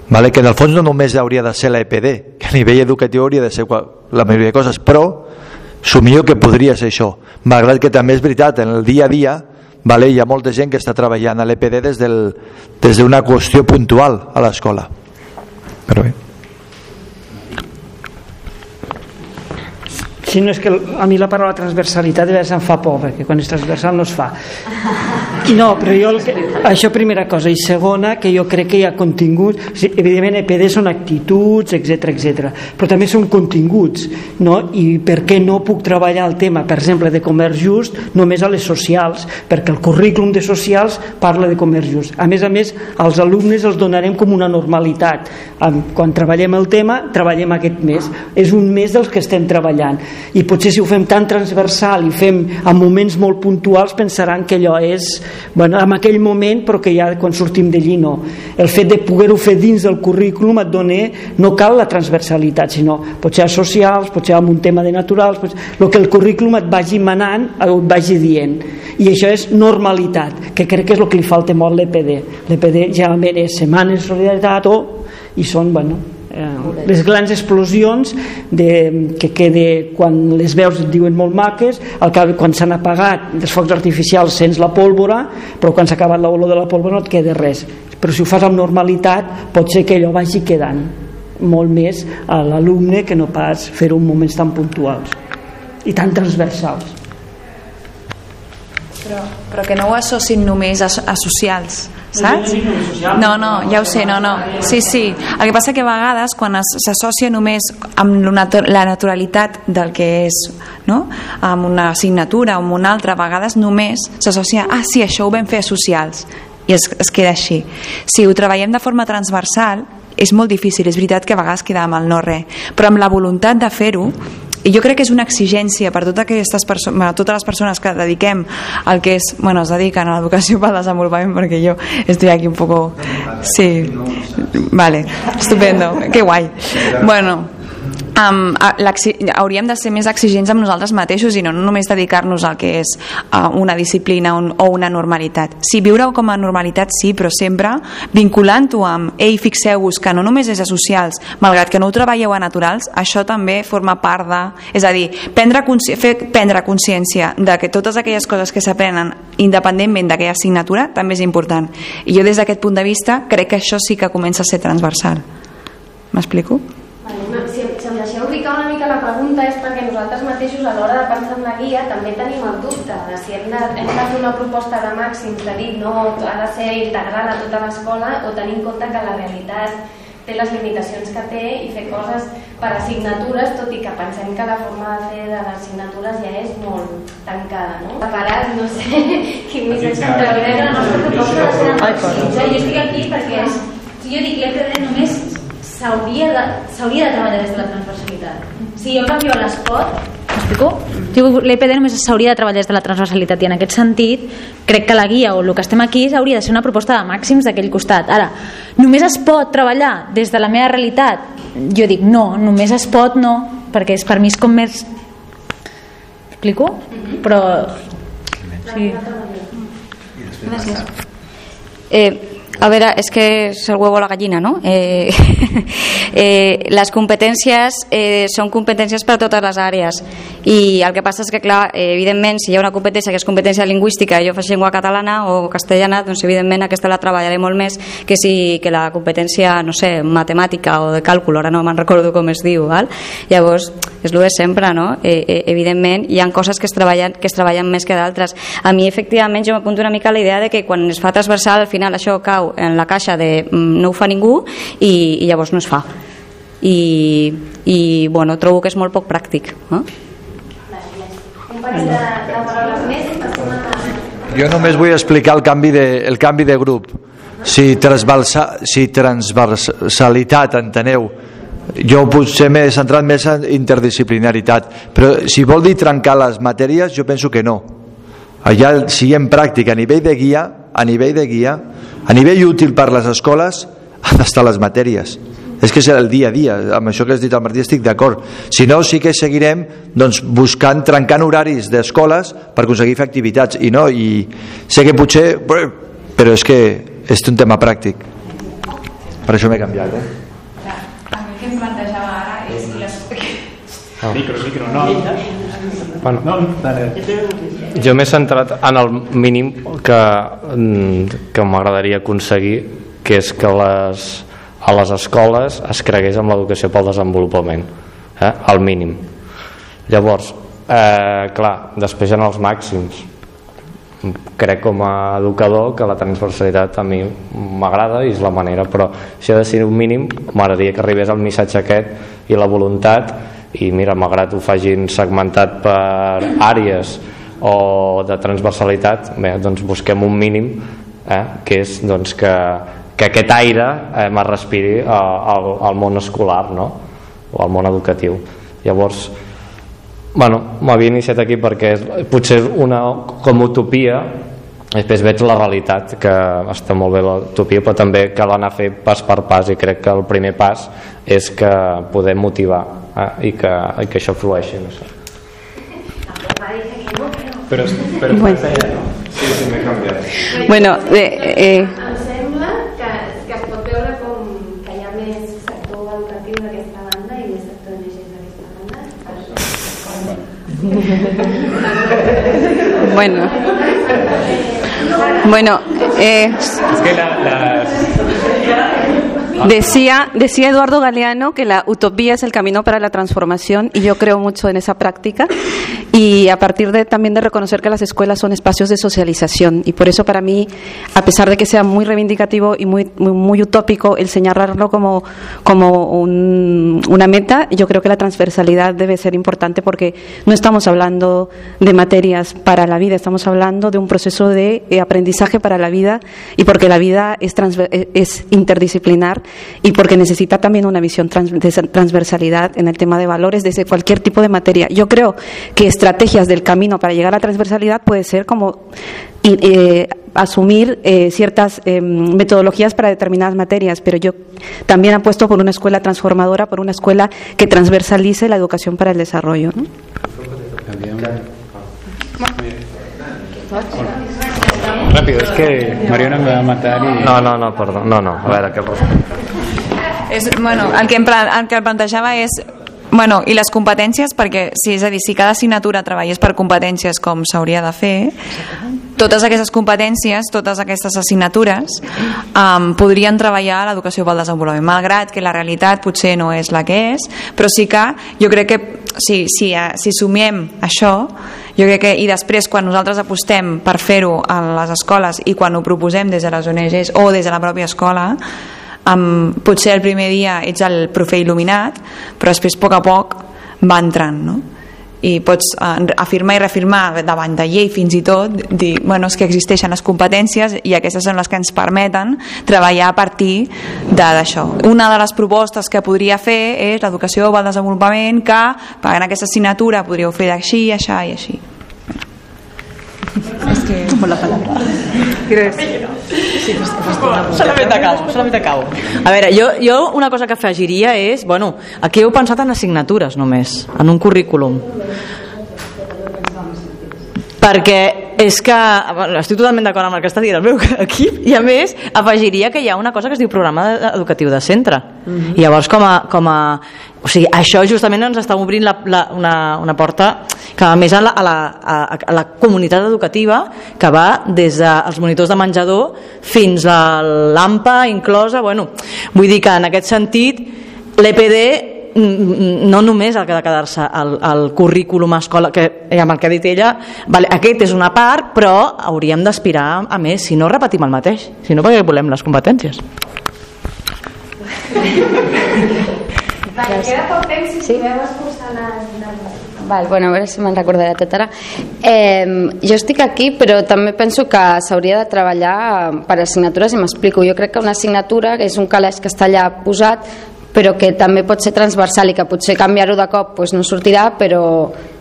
Vale? Que en el fons no només hauria de ser l'EPD, que a nivell educatiu hauria de ser la majoria de coses, però somio que podria ser això. Malgrat que també és veritat, en el dia a dia vale, hi ha molta gent que està treballant a l'EPD des d'una qüestió puntual a l'escola. Però bé. Si no és que a mi la paraula transversalitat de vegades em fa por, perquè quan és transversal no es fa. No, però jo, que, això primera cosa. I segona, que jo crec que hi ha continguts, sí, evidentment EPD són actituds, etc etc. però també són continguts, no? I per què no puc treballar el tema, per exemple, de comerç just només a les socials, perquè el currículum de socials parla de comerç just. A més a més, als alumnes els donarem com una normalitat. Quan treballem el tema, treballem aquest mes. És un mes dels que estem treballant i potser si ho fem tan transversal i fem en moments molt puntuals pensaran que allò és bueno, en aquell moment però que ja quan sortim d'allí no. El fet de poder-ho fer dins del currículum et dona, no cal la transversalitat sinó potser a socials, potser amb un tema de naturals potser, el que el currículum et vagi manant o et vagi dient. I això és normalitat que crec que és el que li falta molt a l'EPD l'EPD generalment és setmanes de solidaritat o i són, bueno, eh, les grans explosions de, que quede quan les veus et diuen molt maques al cap quan s'han apagat els focs artificials sents la pólvora però quan s'ha acabat l'olor de la pólvora no et queda res. Però si ho fas amb normalitat pot ser que allò vagi quedant molt més a l'alumne que no pas fer-ho en moments tan puntuals i tan transversals però, però que no ho associn només a, a socials saps? No, no, ja ho sé, no, no. Sí, sí. El que passa que a vegades quan s'associa només amb la naturalitat del que és, no? amb una assignatura o amb una altra, a vegades només s'associa, ah, sí, això ho vam fer a socials, i es, es queda així. Si ho treballem de forma transversal, és molt difícil, és veritat que a vegades queda amb el no res, però amb la voluntat de fer-ho i jo crec que és una exigència per totes aquestes bueno, totes les persones que dediquem al que és, bueno, es dediquen a l'educació pel desenvolupament perquè jo estic aquí un poco sí, vale, estupendo, que guai. Bueno, um, hauríem de ser més exigents amb nosaltres mateixos i no només dedicar-nos al que és uh, una disciplina un, o una normalitat. Sí, viure com a normalitat sí, però sempre vinculant-ho amb ei, fixeu-vos que no només és a socials, malgrat que no ho treballeu a naturals, això també forma part de... És a dir, prendre fer prendre consciència de que totes aquelles coses que s'aprenen independentment d'aquella assignatura també és important. I jo des d'aquest punt de vista crec que això sí que comença a ser transversal. M'explico? si, si em ubicar una mica la pregunta és perquè nosaltres mateixos a l'hora de pensar en la guia també tenim el dubte de si hem de, hem de fer una proposta de màxims de dir no, ha de ser integral a tota l'escola o tenir en compte que la realitat té les limitacions que té i fer coses per assignatures, tot i que pensem que la forma de fer de les assignatures ja és molt tancada, no? Separat, no sé quin missatge entregaré la nostra proposta de ser Jo estic aquí perquè és... Si jo dic l'EPD només s'hauria de, de treballar des de la transversalitat. Si jo canvio l'esport, M'explico? L'EPD només s'hauria de treballar des de la transversalitat i en aquest sentit crec que la guia o el que estem aquí hauria de ser una proposta de màxims d'aquell costat. Ara, només es pot treballar des de la meva realitat? Jo dic no, només es pot no, perquè és, per mi és com més... Explico? Però... Sí. Gràcies. Eh, a veure, és que és el huevo o la gallina, no? Eh, *laughs* eh, les competències eh, són competències per a totes les àrees i el que passa és que, clar, eh, evidentment, si hi ha una competència que és competència lingüística i jo faig llengua catalana o castellana, doncs evidentment aquesta la treballaré molt més que si que la competència, no sé, matemàtica o de càlcul, ara no me'n recordo com es diu, val? llavors, és el de sempre, no? Eh, eh, evidentment, hi han coses que es treballen, que es treballen més que d'altres. A mi, efectivament, jo m'apunto una mica a la idea de que quan es fa transversal, al final això cau en la caixa de mm, no ho fa ningú i, i llavors no es fa i, i bueno, trobo que és molt poc pràctic no? jo només vull explicar el canvi de, el canvi de grup. Si, transversa, si transversalitat, enteneu, jo potser m'he centrat més en interdisciplinaritat, però si vol dir trencar les matèries, jo penso que no. Allà siguem pràctic, a nivell de guia, a nivell de guia, a nivell útil per les escoles, han d'estar les matèries. És que és el dia a dia, amb això que has dit el Martí estic d'acord, si no sí que seguirem doncs, buscant, trencant horaris d'escoles per aconseguir fer activitats. I no, i sé que potser però és que és un tema pràctic. Per això m'he canviat eh? a mi que em plantejava ara és si les... Micro, micro, no. Bueno, no, jo m'he centrat en el mínim que, mm, que m'agradaria aconseguir que és que les, a les escoles es cregués amb l'educació pel desenvolupament eh? al mínim. Llavors eh, clar, després en els màxims. Crec com a educador que la transversalitat a mi m'agrada i és la manera però si ha de ser un mínim m'agradaria que arribés el missatge aquest i la voluntat i mira, malgrat ho fagin segmentat per àrees o de transversalitat bé, doncs busquem un mínim eh, que és doncs, que, que aquest aire eh, me respiri eh, al, al món escolar no? o al món educatiu llavors bueno, m'havia iniciat aquí perquè és, potser és una com utopia després veig la realitat que està molt bé l'utopia però també cal anar a fer pas per pas i crec que el primer pas és que podem motivar? I, que, i que això flueixi no sé. però, però Bueno. sí, sí, m'he canviat Bueno, eh, eh, Em sembla que, que es pot veure com que hi ha més sector educatiu d'aquesta banda i més sector de d'aquesta banda. *laughs* bueno. Bueno, eh, es que la, las Decía, decía Eduardo Galeano que la utopía es el camino para la transformación y yo creo mucho en esa práctica. Y a partir de también de reconocer que las escuelas son espacios de socialización. Y por eso para mí, a pesar de que sea muy reivindicativo y muy, muy, muy utópico el señalarlo como, como un- una meta, yo creo que la transversalidad debe ser importante porque no estamos hablando de materias para la vida, estamos hablando de un proceso de eh, aprendizaje para la vida y porque la vida es, eh, es interdisciplinar y porque necesita también una visión trans- de transversalidad en el tema de valores desde cualquier tipo de materia. Yo creo que estrategias del camino para llegar a la transversalidad puede ser como eh, asumir eh, ciertas eh, metodologías para determinadas materias, pero yo también apuesto por una escuela transformadora, por una escuela que transversalice la educación para el desarrollo. ¿no? Ràpido, és que Mariona em va matar i... no, no, no, perdó, no, no, a veure, que És, bueno, el que, em, el que plantejava és Bueno, i les competències, perquè si és a dir, si cada assignatura treballés per competències com s'hauria de fer, totes aquestes competències, totes aquestes assignatures um, podrien treballar a l'educació pel desenvolupament, malgrat que la realitat potser no és la que és, però sí que jo crec que si, si, eh, si sumiem això, jo crec que i després quan nosaltres apostem per fer-ho a les escoles i quan ho proposem des de les ONGs o des de la pròpia escola, um, potser el primer dia ets el profe il·luminat, però després a poc a poc va entrant, no? I pots eh, afirmar i reafirmar davant de llei fins i tot dir, bueno, és que existeixen les competències i aquestes són les que ens permeten treballar a partir d'això. Una de les propostes que podria fer és l'educació pel desenvolupament que pagant aquesta assignatura podríeu fer d'així, així i així. Es que... Como la palabra. Sí, Solament acabo, solament acabo. A veure, jo, jo una cosa que afegiria és, bueno, aquí heu pensat en assignatures només, en un currículum. Perquè és que, bueno, estic totalment d'acord amb el que està dient el meu *laughs* equip, i a més afegiria que hi ha una cosa que es diu programa educatiu de centre. I llavors, com a, com a, o sigui, això justament ens està obrint la, la, una, una porta que va més a la, a, la, a, a la comunitat educativa que va des dels monitors de menjador fins a l'AMPA inclosa, bueno, vull dir que en aquest sentit l'EPD no només ha de quedar-se al, al currículum a escola, que eh, amb el que ha dit ella, vale, aquest és una part, però hauríem d'aspirar a més, si no repetim el mateix, si no perquè volem les competències. Vale, queda poc temps si sí. podeu escurçar les, les Val, bueno, a veure si me'n recordaré tot ara. Eh, jo estic aquí, però també penso que s'hauria de treballar per assignatures i m'explico. Jo crec que una assignatura és un calaix que està allà posat, però que també pot ser transversal i que potser canviar-ho de cop doncs no sortirà, però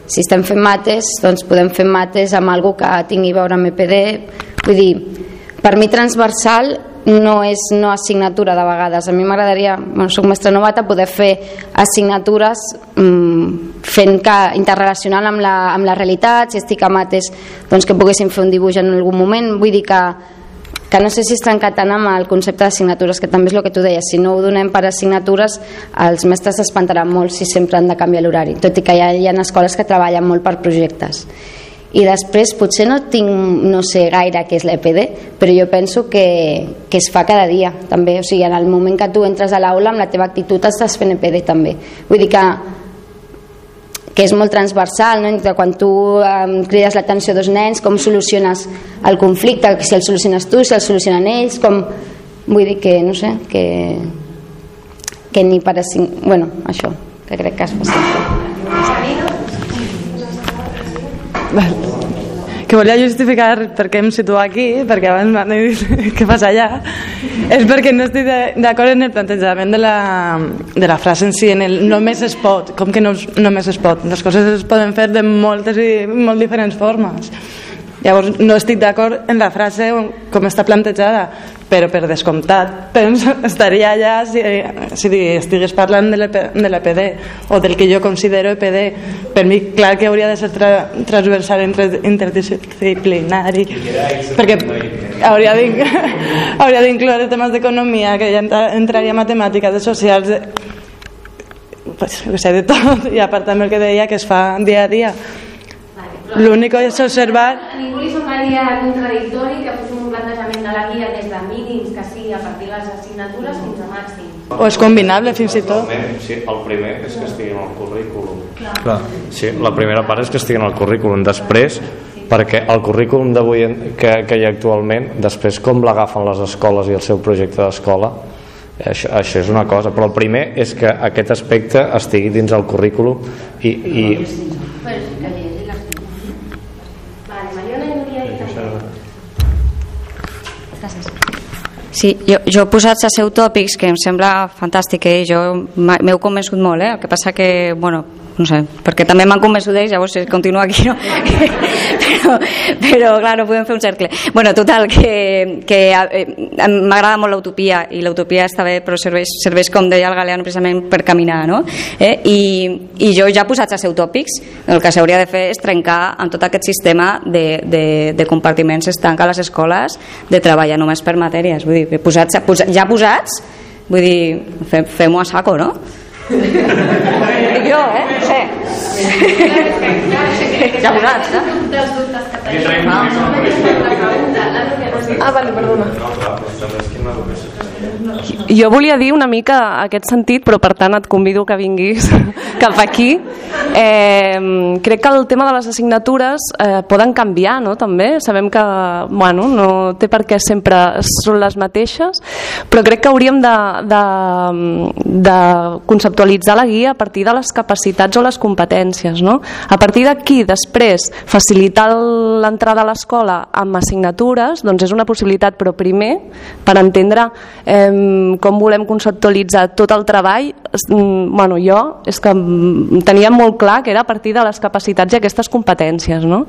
si estem fent mates, doncs podem fer mates amb algú que tingui a veure amb EPD. Vull dir, per mi transversal no és no assignatura de vegades. A mi m'agradaria, bueno, soc mestre novata, poder fer assignatures mmm, fent que interrelacionant amb la, amb la realitat, si estic a mates doncs que poguéssim fer un dibuix en algun moment, vull dir que que no sé si es trenca tant amb el concepte d'assignatures, que també és el que tu deies, si no ho donem per assignatures, els mestres s'espantaran molt si sempre han de canviar l'horari, tot i que hi ha, hi ha escoles que treballen molt per projectes. I després potser no tinc no sé gaire què és l'EPD però jo penso que, que es fa cada dia també, o sigui, en el moment que tu entres a l'aula amb la teva actitud estàs fent EPD també. Vull dir que que és molt transversal, no? Entre quan tu um, crides l'atenció dos nens, com soluciones el conflicte, si el soluciones tu, si el solucionen ells, com... Vull dir que, no sé, que, que ni per... Bueno, això, que crec que es fa que volia justificar per què em situo aquí, perquè abans m'han dit *laughs* què passa allà, és perquè no estic d'acord en el plantejament de la, de la frase en si, en el només es pot, com que no, només es pot. Les coses es poden fer de moltes i molt diferents formes. Llavors, no estic d'acord en la frase com està plantejada, però per descomptat penso, *laughs* estaria allà si, si estigués parlant de l'EPD o del que jo considero EPD. Per mi, clar que hauria de ser tra transversal entre, interdisciplinari, perquè *laughs* hauria d'incloure temes d'economia, que ja entraria matemàtica, de socials, de, pues, sé, de tot, i a part també el que deia que es fa dia a dia L'únic és observar... A ningú li semblaria contradictori que fos un plantejament de la guia des de mínims que sigui a partir de les assignatures fins a màxim. O és combinable fins i tot. Sí, el primer és que estigui en el currículum. Clar. Sí, la primera part és que estigui en el currículum. Després, perquè el currículum d'avui que, que hi ha actualment, després com l'agafen les escoles i el seu projecte d'escola, això, això és una cosa, però el primer és que aquest aspecte estigui dins el currículum i, i Sí, jo, jo he posat a seu tòpics que em sembla fantàstic, eh? jo m'heu convençut molt, eh? el que passa que, bueno, no sé, perquè també m'han convençut ells, llavors si continua aquí, no? *laughs* però, però clar, no podem fer un cercle. Bueno, total, que, que eh, m'agrada molt l'utopia, i l'utopia està bé, però serveix, serveix, com deia el Galeano, precisament per caminar, no? Eh? I, I jo ja posats a ser utòpics, el que s'hauria de fer és trencar amb tot aquest sistema de, de, de compartiments estanca a les escoles de treballar només per matèries, vull dir, posats, posats, ja posats, vull dir, fem-ho a saco, no? *laughs* Dic jo, eh? Sí. Ja posats, eh? Dels dubtes que tenim. Ah, vale, perdona. Jo volia dir una mica aquest sentit, però per tant et convido que vinguis *laughs* cap aquí. Eh, crec que el tema de les assignatures eh, poden canviar, no? també. Sabem que bueno, no té per què sempre són les mateixes, però crec que hauríem de, de, de conceptualitzar la guia a partir de les capacitats o les competències. No? A partir d'aquí, després, facilitar l'entrada a l'escola amb assignatures doncs és una possibilitat, però primer, per entendre eh, com volem conceptualitzar tot el treball, mm, bueno, jo és que tenia molt clar que era a partir de les capacitats i aquestes competències, no?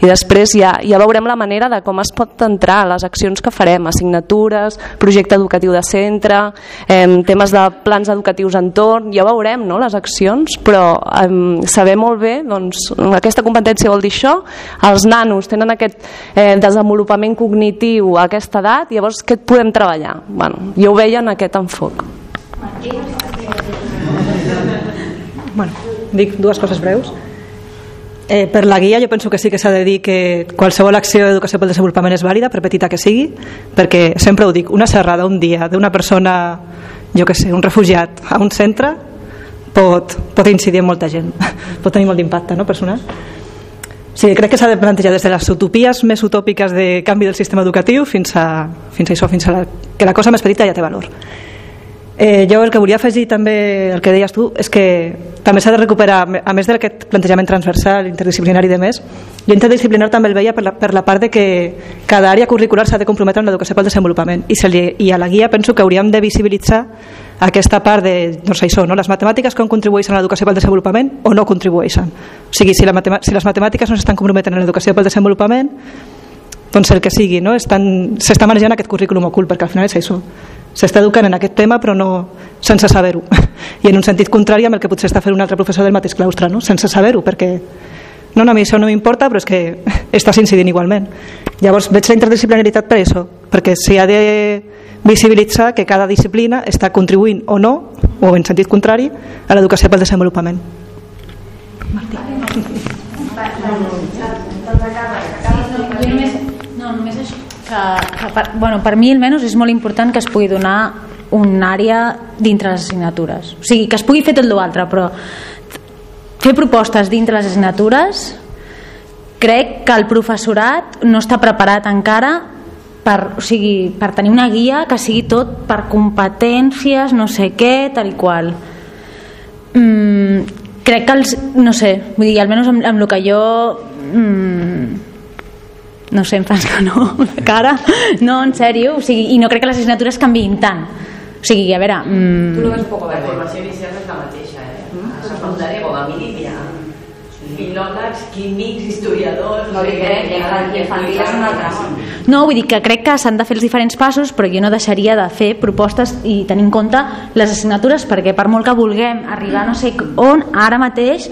I després ja, ja veurem la manera de com es pot entrar les accions que farem, assignatures, projecte educatiu de centre, eh, temes de plans educatius entorn, ja veurem no, les accions, però eh, saber molt bé doncs, aquesta competència vol dir això, els nanos tenen aquest eh, desenvolupament cognitiu a aquesta edat, llavors què podem treballar? Bueno, jo ho veia en aquest enfoc. Bueno, dic dues coses breus. Eh, per la guia jo penso que sí que s'ha de dir que qualsevol acció d'educació pel desenvolupament és vàlida, per petita que sigui, perquè sempre ho dic, una serrada un dia d'una persona, jo que sé, un refugiat a un centre pot, pot incidir en molta gent, *laughs* pot tenir molt d'impacte no, personal. Sí, crec que s'ha de plantejar des de les utopies més utòpiques de canvi del sistema educatiu fins a, fins a això, fins a la, que la cosa més petita ja té valor. Eh, jo el que volia afegir també, el que deies tu, és que també s'ha de recuperar, a més d'aquest plantejament transversal, interdisciplinari de més, jo interdisciplinar també el veia per la, per la part de que cada àrea curricular s'ha de comprometre amb l'educació pel desenvolupament i, se li, i a la guia penso que hauríem de visibilitzar aquesta part de, sé, això, no? les matemàtiques com contribueixen a l'educació pel desenvolupament o no contribueixen. O sigui, si, la si les matemàtiques no s'estan comprometent en l'educació pel desenvolupament, doncs el que sigui, no? s'està manejant aquest currículum ocult, perquè al final és això s'està educant en aquest tema però no sense saber-ho. *laughs* I en un sentit contrari amb el que potser està fent un altre professor del mateix claustre no? sense saber-ho perquè no, no, a mi això no m'importa però és que *laughs* estàs incidint igualment. Llavors veig la interdisciplinaritat per això perquè s'hi ha de visibilitzar que cada disciplina està contribuint o no o en sentit contrari a l'educació pel desenvolupament. Martí. No, només això que, que per, bueno, per mi almenys és molt important que es pugui donar una àrea dintre les assignatures o sigui, que es pugui fer tot l'altre però fer propostes dintre les assignatures crec que el professorat no està preparat encara per, o sigui, per tenir una guia que sigui tot per competències, no sé què, tal i qual. Mm, crec que els, no sé, vull dir, almenys amb, amb el que jo mm, no sé, em fas *laughs* que no, de cara. No, en sèrio, o sigui, i no crec que les assignatures canviïn tant. O sigui, a veure... Mm... Tu no ves un poco la formació inicial és la mateixa, eh? Mm? A secundària, com a mínim, hi ha filòlegs, químics, historiadors... No, crec, infantil és un altre món. No, vull dir que crec que s'han de fer els diferents passos, però jo no deixaria de fer propostes i tenir en compte les assignatures, perquè per molt que vulguem arribar a no sé on, ara mateix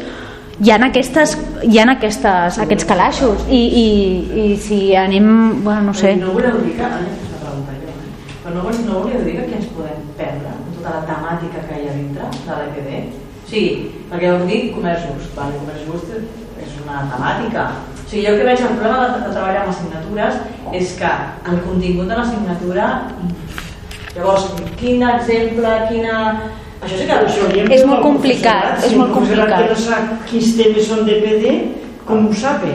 hi ha, aquestes, hi ha aquestes, aquests calaixos. I, i, i si anem, bueno, no sé. No voleu dir que, pregunta però no, no voleu dir que ens podem perdre amb tota la temàtica que hi ha dintre de l'EPD o sigui, perquè heu dit comerç just vale, comerç just és una temàtica. O sigui, jo que veig el problema de, de treballar amb assignatures és que el contingut de l'assignatura llavors, quin exemple, quina això sí que això és molt complicat, és molt complicat. que no sap quins temes són de PD, com ho sap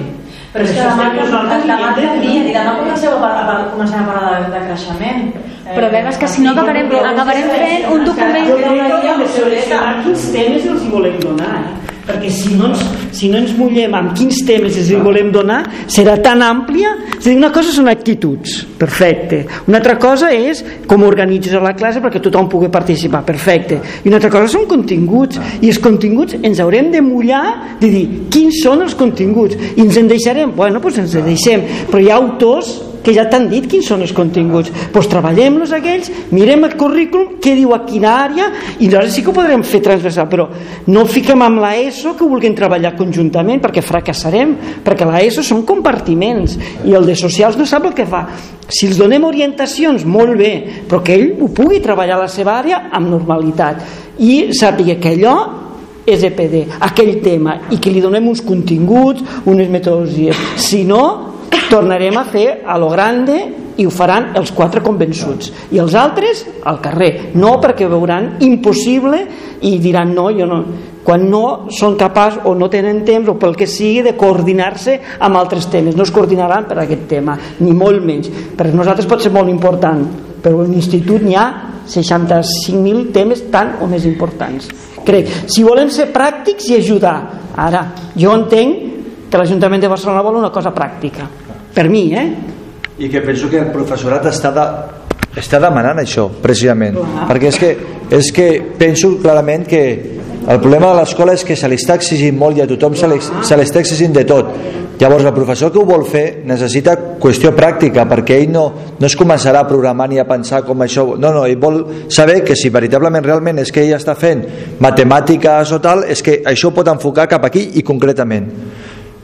Però és que demà, demà, canvia, i demà comenceu a, a, començar a parlar de, de creixement. Però veus que si no acabarem, acabarem fent un document... Jo crec que hem de seleccionar quins temes els volem donar, eh? Perquè si no ens, si no ens mullem amb quins temes els volem donar serà tan àmplia. És dir, una cosa són actituds, perfecte. Una altra cosa és com organitzes la classe perquè tothom pugui participar, perfecte. I una altra cosa són continguts. I els continguts ens haurem de mullar de dir quins són els continguts? I ens en deixarem, bueno, doncs ens en deixem. Però hi ha autors que ja t'han dit quins són els continguts. Doncs treballem-los aquells, mirem el currículum què diu a quina àrea i llavors sí que ho podrem fer transversal però no fiquem amb la ESO que vulguem treballar conjuntament perquè fracassarem perquè la ESO són compartiments i el de socials no sap el que fa. Si els donem orientacions, molt bé però que ell ho pugui treballar a la seva àrea amb normalitat. I sàpiga que allò és EPD, aquell tema i que li donem uns continguts, unes metodologies. Si no, tornarem a fer a lo grande i ho faran els quatre convençuts. I els altres al carrer. No perquè veuran impossible i diran no, jo no quan no són capaços o no tenen temps o pel que sigui de coordinar-se amb altres temes. No es coordinaran per aquest tema ni molt menys, per nosaltres pot ser molt important però en l'institut n'hi ha 65.000 temes tan o més importants crec, si volem ser pràctics i ajudar. Ara, jo entenc que l'Ajuntament de Barcelona vol una cosa pràctica per mi, eh? I que penso que el professorat està, de, està demanant això, precisament. Clar. Perquè és que, és que penso clarament que el problema de l'escola és que se li està exigint molt i a tothom se li, se li està exigint de tot. Llavors el professor que ho vol fer necessita qüestió pràctica perquè ell no, no es començarà a programar ni a pensar com això... No, no, ell vol saber que si veritablement realment és que ell està fent matemàtiques o tal, és que això pot enfocar cap aquí i concretament.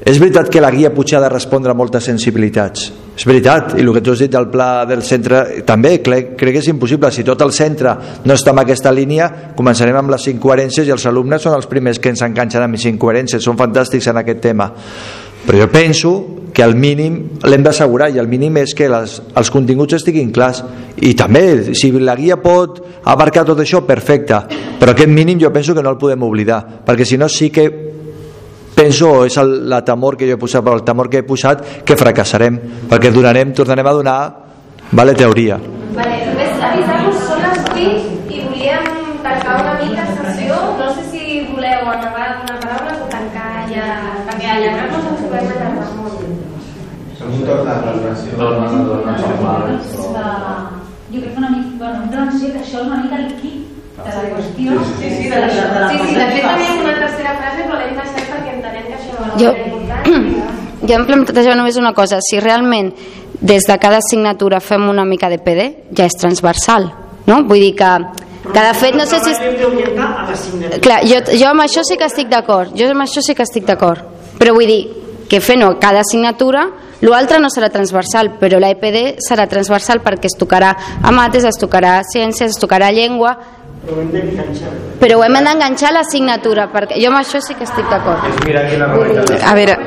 És veritat que la guia potser ha de respondre a moltes sensibilitats. És veritat, i el que tu has dit del pla del centre també, crec, crec que és impossible. Si tot el centre no està en aquesta línia, començarem amb les incoherències i els alumnes són els primers que ens enganxen amb les incoherències, són fantàstics en aquest tema. Però jo penso que al mínim l'hem d'assegurar i el mínim és que les, els continguts estiguin clars i també si la guia pot abarcar tot això, perfecte però aquest mínim jo penso que no el podem oblidar perquè si no sí que penso és el, la temor que jo he posat però el temor que he posat que fracassarem perquè donarem, tornarem a donar vale teoria vale, només avisar-vos són les 8 i volia podríem tancar una mica sessió, no sé si voleu acabar d'una paraula o tancar ja, perquè allargar-nos ens podem allargar molt. Som un torn de valoració. Jo crec que una mica, bueno, de ser que això és una mica el quid de la qüestió. Sí, sí, de, de, de, sí, sí, de fet tenim una tercera frase però l'hem deixat perquè entenem que això Jo- era important. *clears throat* Jo em plantejo només una cosa, si realment des de cada assignatura fem una mica de PD, ja és transversal, no? Vull dir que cada fet, no sé si... És... Clar, jo, jo amb això sí que estic d'acord, jo amb això sí que estic d'acord, però vull dir que fent-ho a cada assignatura, l'altre no serà transversal, però la EPD serà transversal perquè es tocarà a mates, es tocarà a ciències, es tocarà a llengua, Però hem d'enganxar. però ho hem d'enganxar a l'assignatura, perquè jo amb això sí que estic d'acord. A ver,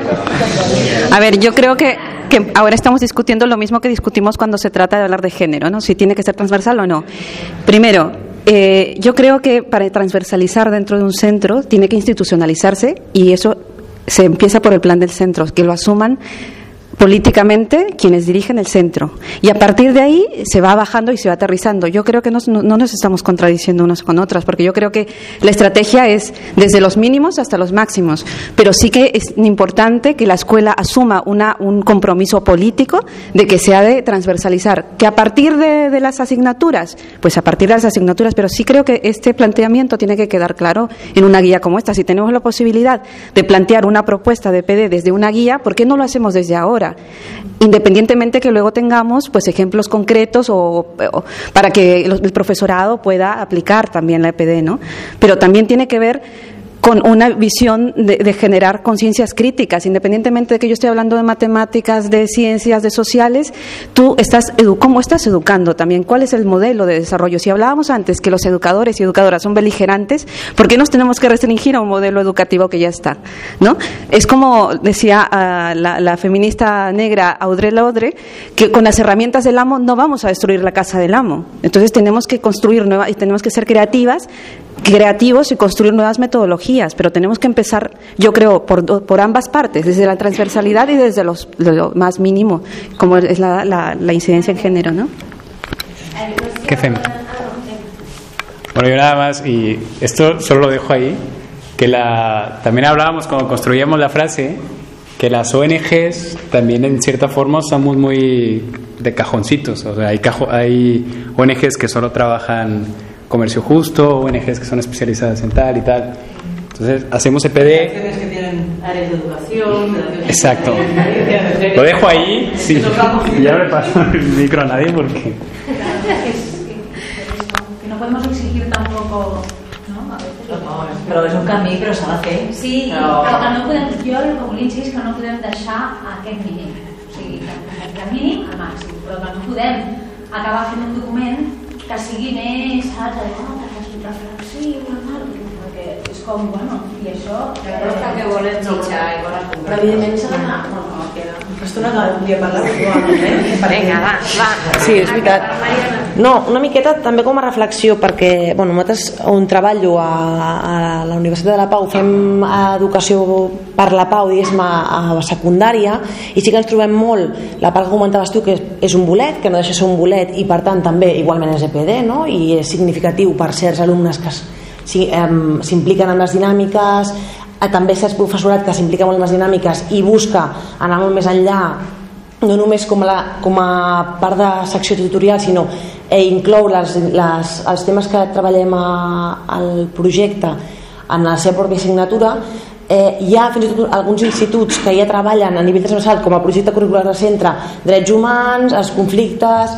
a ver, yo creo que, que ahora estamos discutiendo lo mismo que discutimos cuando se trata de hablar de género, ¿no? Si tiene que ser transversal o no. Primero, eh, yo creo que para transversalizar dentro de un centro tiene que institucionalizarse y eso se empieza por el plan del centro, que lo asuman políticamente quienes dirigen el centro. Y a partir de ahí se va bajando y se va aterrizando. Yo creo que no nos estamos contradiciendo unas con otras, porque yo creo que la estrategia es desde los mínimos hasta los máximos. Pero sí que es importante que la escuela asuma una, un compromiso político de que se ha de transversalizar. Que a partir de, de las asignaturas, pues a partir de las asignaturas, pero sí creo que este planteamiento tiene que quedar claro en una guía como esta. Si tenemos la posibilidad de plantear una propuesta de PD desde una guía, ¿por qué no lo hacemos desde ahora? Independientemente que luego tengamos pues ejemplos concretos o, para que el profesorado pueda aplicar también la EPD, ¿no? Pero también tiene que ver con una visión de, generar conciencias críticas, independientemente de que yo esté hablando de matemáticas, de ciencias, de sociales, tú estás edu cómo estás educando también, cuál es el modelo de desarrollo. Si hablábamos antes que los educadores y educadoras son beligerantes, ¿por qué nos tenemos que restringir a un modelo educativo que ya está? ¿No? Es como decía ah, la, la feminista negra Audre Lorde, que con las herramientas del amo no vamos a destruir la casa del amo. Entonces tenemos que construir nuevas y tenemos que ser creativas creativos y construir nuevas metodologías, pero tenemos que empezar, yo creo, por, por ambas partes, desde la transversalidad y desde los, lo, más mínimo, como es la, la, la incidencia en género, ¿no? ¿Qué fem? Bueno, yo nada más, y esto solo lo dejo ahí, que la, también hablábamos cuando construíamos la frase, que las ONGs también en cierta forma somos muy de cajoncitos, o sea, hay, cajo, hay ONGs que solo trabajan comercio justo, ONGs que son especializadas en tal y tal. Entonces, hacemos EPD, que tienen áreas de educación. de- Exacto. Lo dejo ahí, sí. Ya no le paso el micro a nadie porque... que no podemos exigir tampoco no? a veces No, però és un camí, però s'ha de fer. Sí, Però- però que no podem, jo el que volia és que no podem deixar aquest mínim, o sigui, que de mínim al màxim, però que no podem acabar fent un document que sigui més, saps, allò, tal, perquè és com, bueno, i això... Però és que volen mitjà i volen comprar. Però evidentment s'ha d'anar... No, no, queda una estona que volia parlar eh? Vinga, va, va. Sí, és veritat. No, una miqueta també com a reflexió, perquè bueno, nosaltres on treballo a, a la Universitat de la Pau fem educació per la Pau, diguéssim, a, a secundària, i sí que ens trobem molt la part que comentaves tu, que és, un bolet, que no deixa de ser un bolet, i per tant també igualment és EPD, no? i és significatiu per certs alumnes que es- s'impliquen en les dinàmiques, eh, també certs professorat que s'implica molt en les dinàmiques i busca anar molt més enllà no només com a, la, com a part de secció tutorial, sinó eh, inclou les, les, els temes que treballem a, al projecte en la seva pròpia assignatura, eh, hi ha fins i tot alguns instituts que ja treballen a nivell transversal com a projecte curricular de centre drets humans, els conflictes.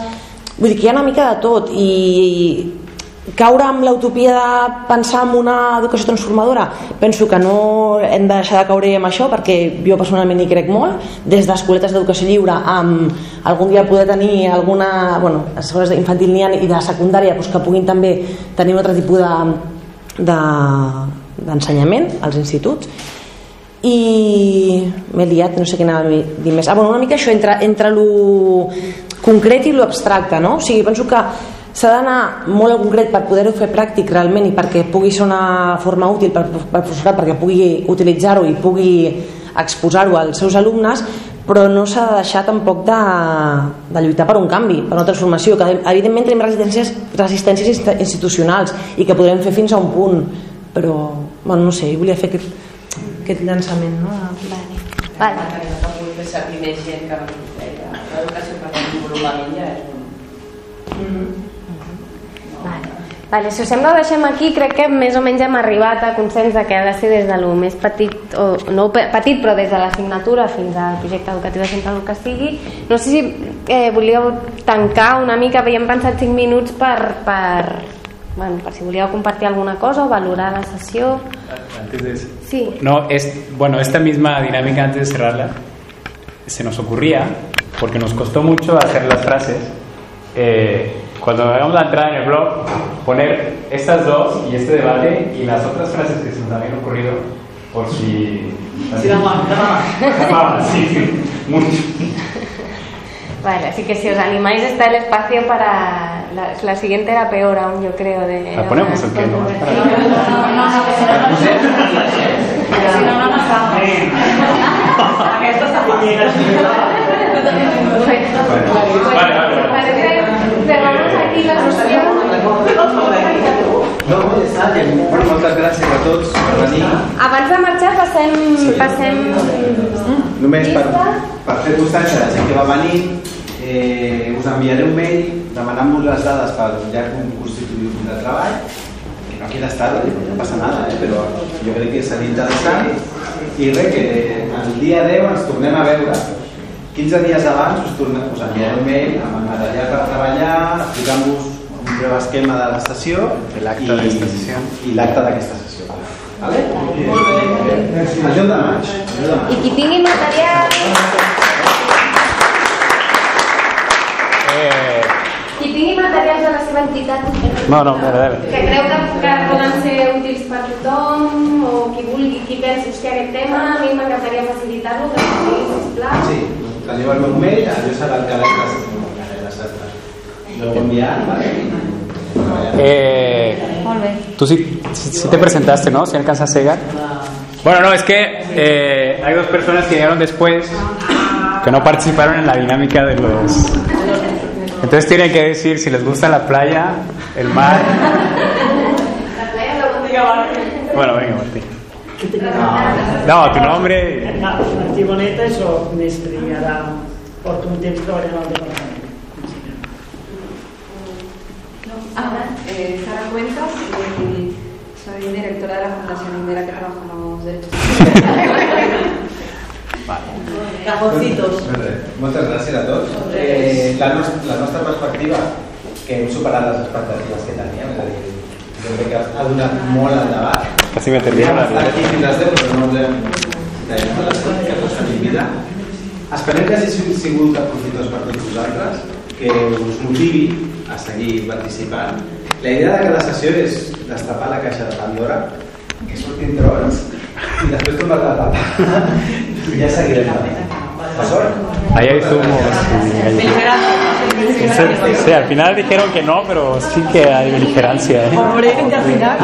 Vull dir que hi ha una mica de tot i caure amb l'utopia de pensar en una educació transformadora? Penso que no hem de deixar de caure amb això perquè jo personalment hi crec molt. Des d'escoletes d'educació lliure amb algun dia poder tenir alguna bueno, escoles d'infantil n'hi ha i de secundària doncs que puguin també tenir un altre tipus de, de d'ensenyament als instituts. I m'he liat, no sé què anava a dir més. Ah, bueno, una mica això entre, entre lo concret i lo abstracte no? o sigui, penso que s'ha d'anar molt a concret per poder-ho fer pràctic realment i perquè pugui ser una forma útil per, per professorat perquè pugui utilitzar-ho i pugui exposar-ho als seus alumnes però no s'ha de deixar tampoc de, de lluitar per un canvi, per una transformació, que evidentment tenim resistències, resistències institucionals i que podrem fer fins a un punt, però bueno, no sé, volia fer aquest, aquest llançament. No? Vale. Vale. Deia, l'educació per desenvolupament ja és un... Vale. Vale, si us sembla deixem aquí, crec que més o menys hem arribat a consens de que ha de ser des de lo més petit, o no pe- petit, però des de l'assignatura fins al projecte educatiu de centre el que sigui. No sé si eh, volíeu tancar una mica, havíem pensat 5 minuts per, per, bueno, per si volíeu compartir alguna cosa o valorar la sessió. Antes de Sí. No, es, bueno, esta misma dinámica antes de cerrarla se nos ocurría, porque nos costó mucho hacer las frases, eh, cuando hagamos la entrada en el blog, poner estas dos y este debate y las otras frases que se nos habían ocurrido, por si... Sí, la sí, sí, mucho. Vale, así que si os animáis está el espacio para... La, la siguiente era peor aún, yo creo. De, ¿La ponemos o qué? No, Vale, vale, vale. Bueno, moltes gràcies a tots per venir. Abans de marxar passem... passem... Només per, per fer constància de la gent que va venir, eh, us enviaré un mail demanant-vos les dades per ja constituir un de treball, que no queda estat, no passa nada, eh, però jo crec que seria interessant. I res, que el dia 10 ens tornem a veure. 15 dies abans us, tornem, us enviaré un mail amb el material per treballar, explicant-vos un breu esquema de la sessió i l'acte d'aquesta sessió. i l'acte d'aquesta sessió. Vale? El 10 de maig. El 10 de maig. I qui tingui material... Eh, Qui tingui materials de la seva entitat no, no, dale, dale. que creu que, que poden ser útils per tothom o qui vulgui, qui pensi hòstia, aquest tema, a mi m'encantaria facilitar-lo que diguis, sisplau. Sí, teniu el meu mail, allò serà el que les Lo voy a enviar, ¿vale? Eh, Tú sí, sí- sí te presentaste, ¿no? Si alcanzas a llegar. Bueno, no, es que eh, hay dos personas que llegaron después que no participaron en la dinámica de los... Entonces tienen que decir si les gusta la playa, el mar. Bueno, venga, Martín. No, tu nombre. Na- Martí Boneta i soc mestre i ara porto un temps treballant al departament. Ah, eh, Sara Cuentas y soy directora de la Fundación Indera que trabajamos derechos *laughs* Cajoncitos. Moltes gràcies a tots. Eh, la, nostra, la nostra perspectiva, que hem superat les expectatives que teníem, és a dir, crec que ha donat molt al debat. Estar aquí fins les 10, però no volem tallar les coses que vida. Esperem que hagi sigut aprofitós per tots vosaltres, que us motivi a seguir participant. La idea de cada sessió és destapar la caixa de Pandora, que surtin trons i després tomar la tapa. *laughs* I ja seguirem. Ahí hay zumos Sí, al final dijeron que no, pero sí que hay beligerancia. ¿eh? Hombre, final...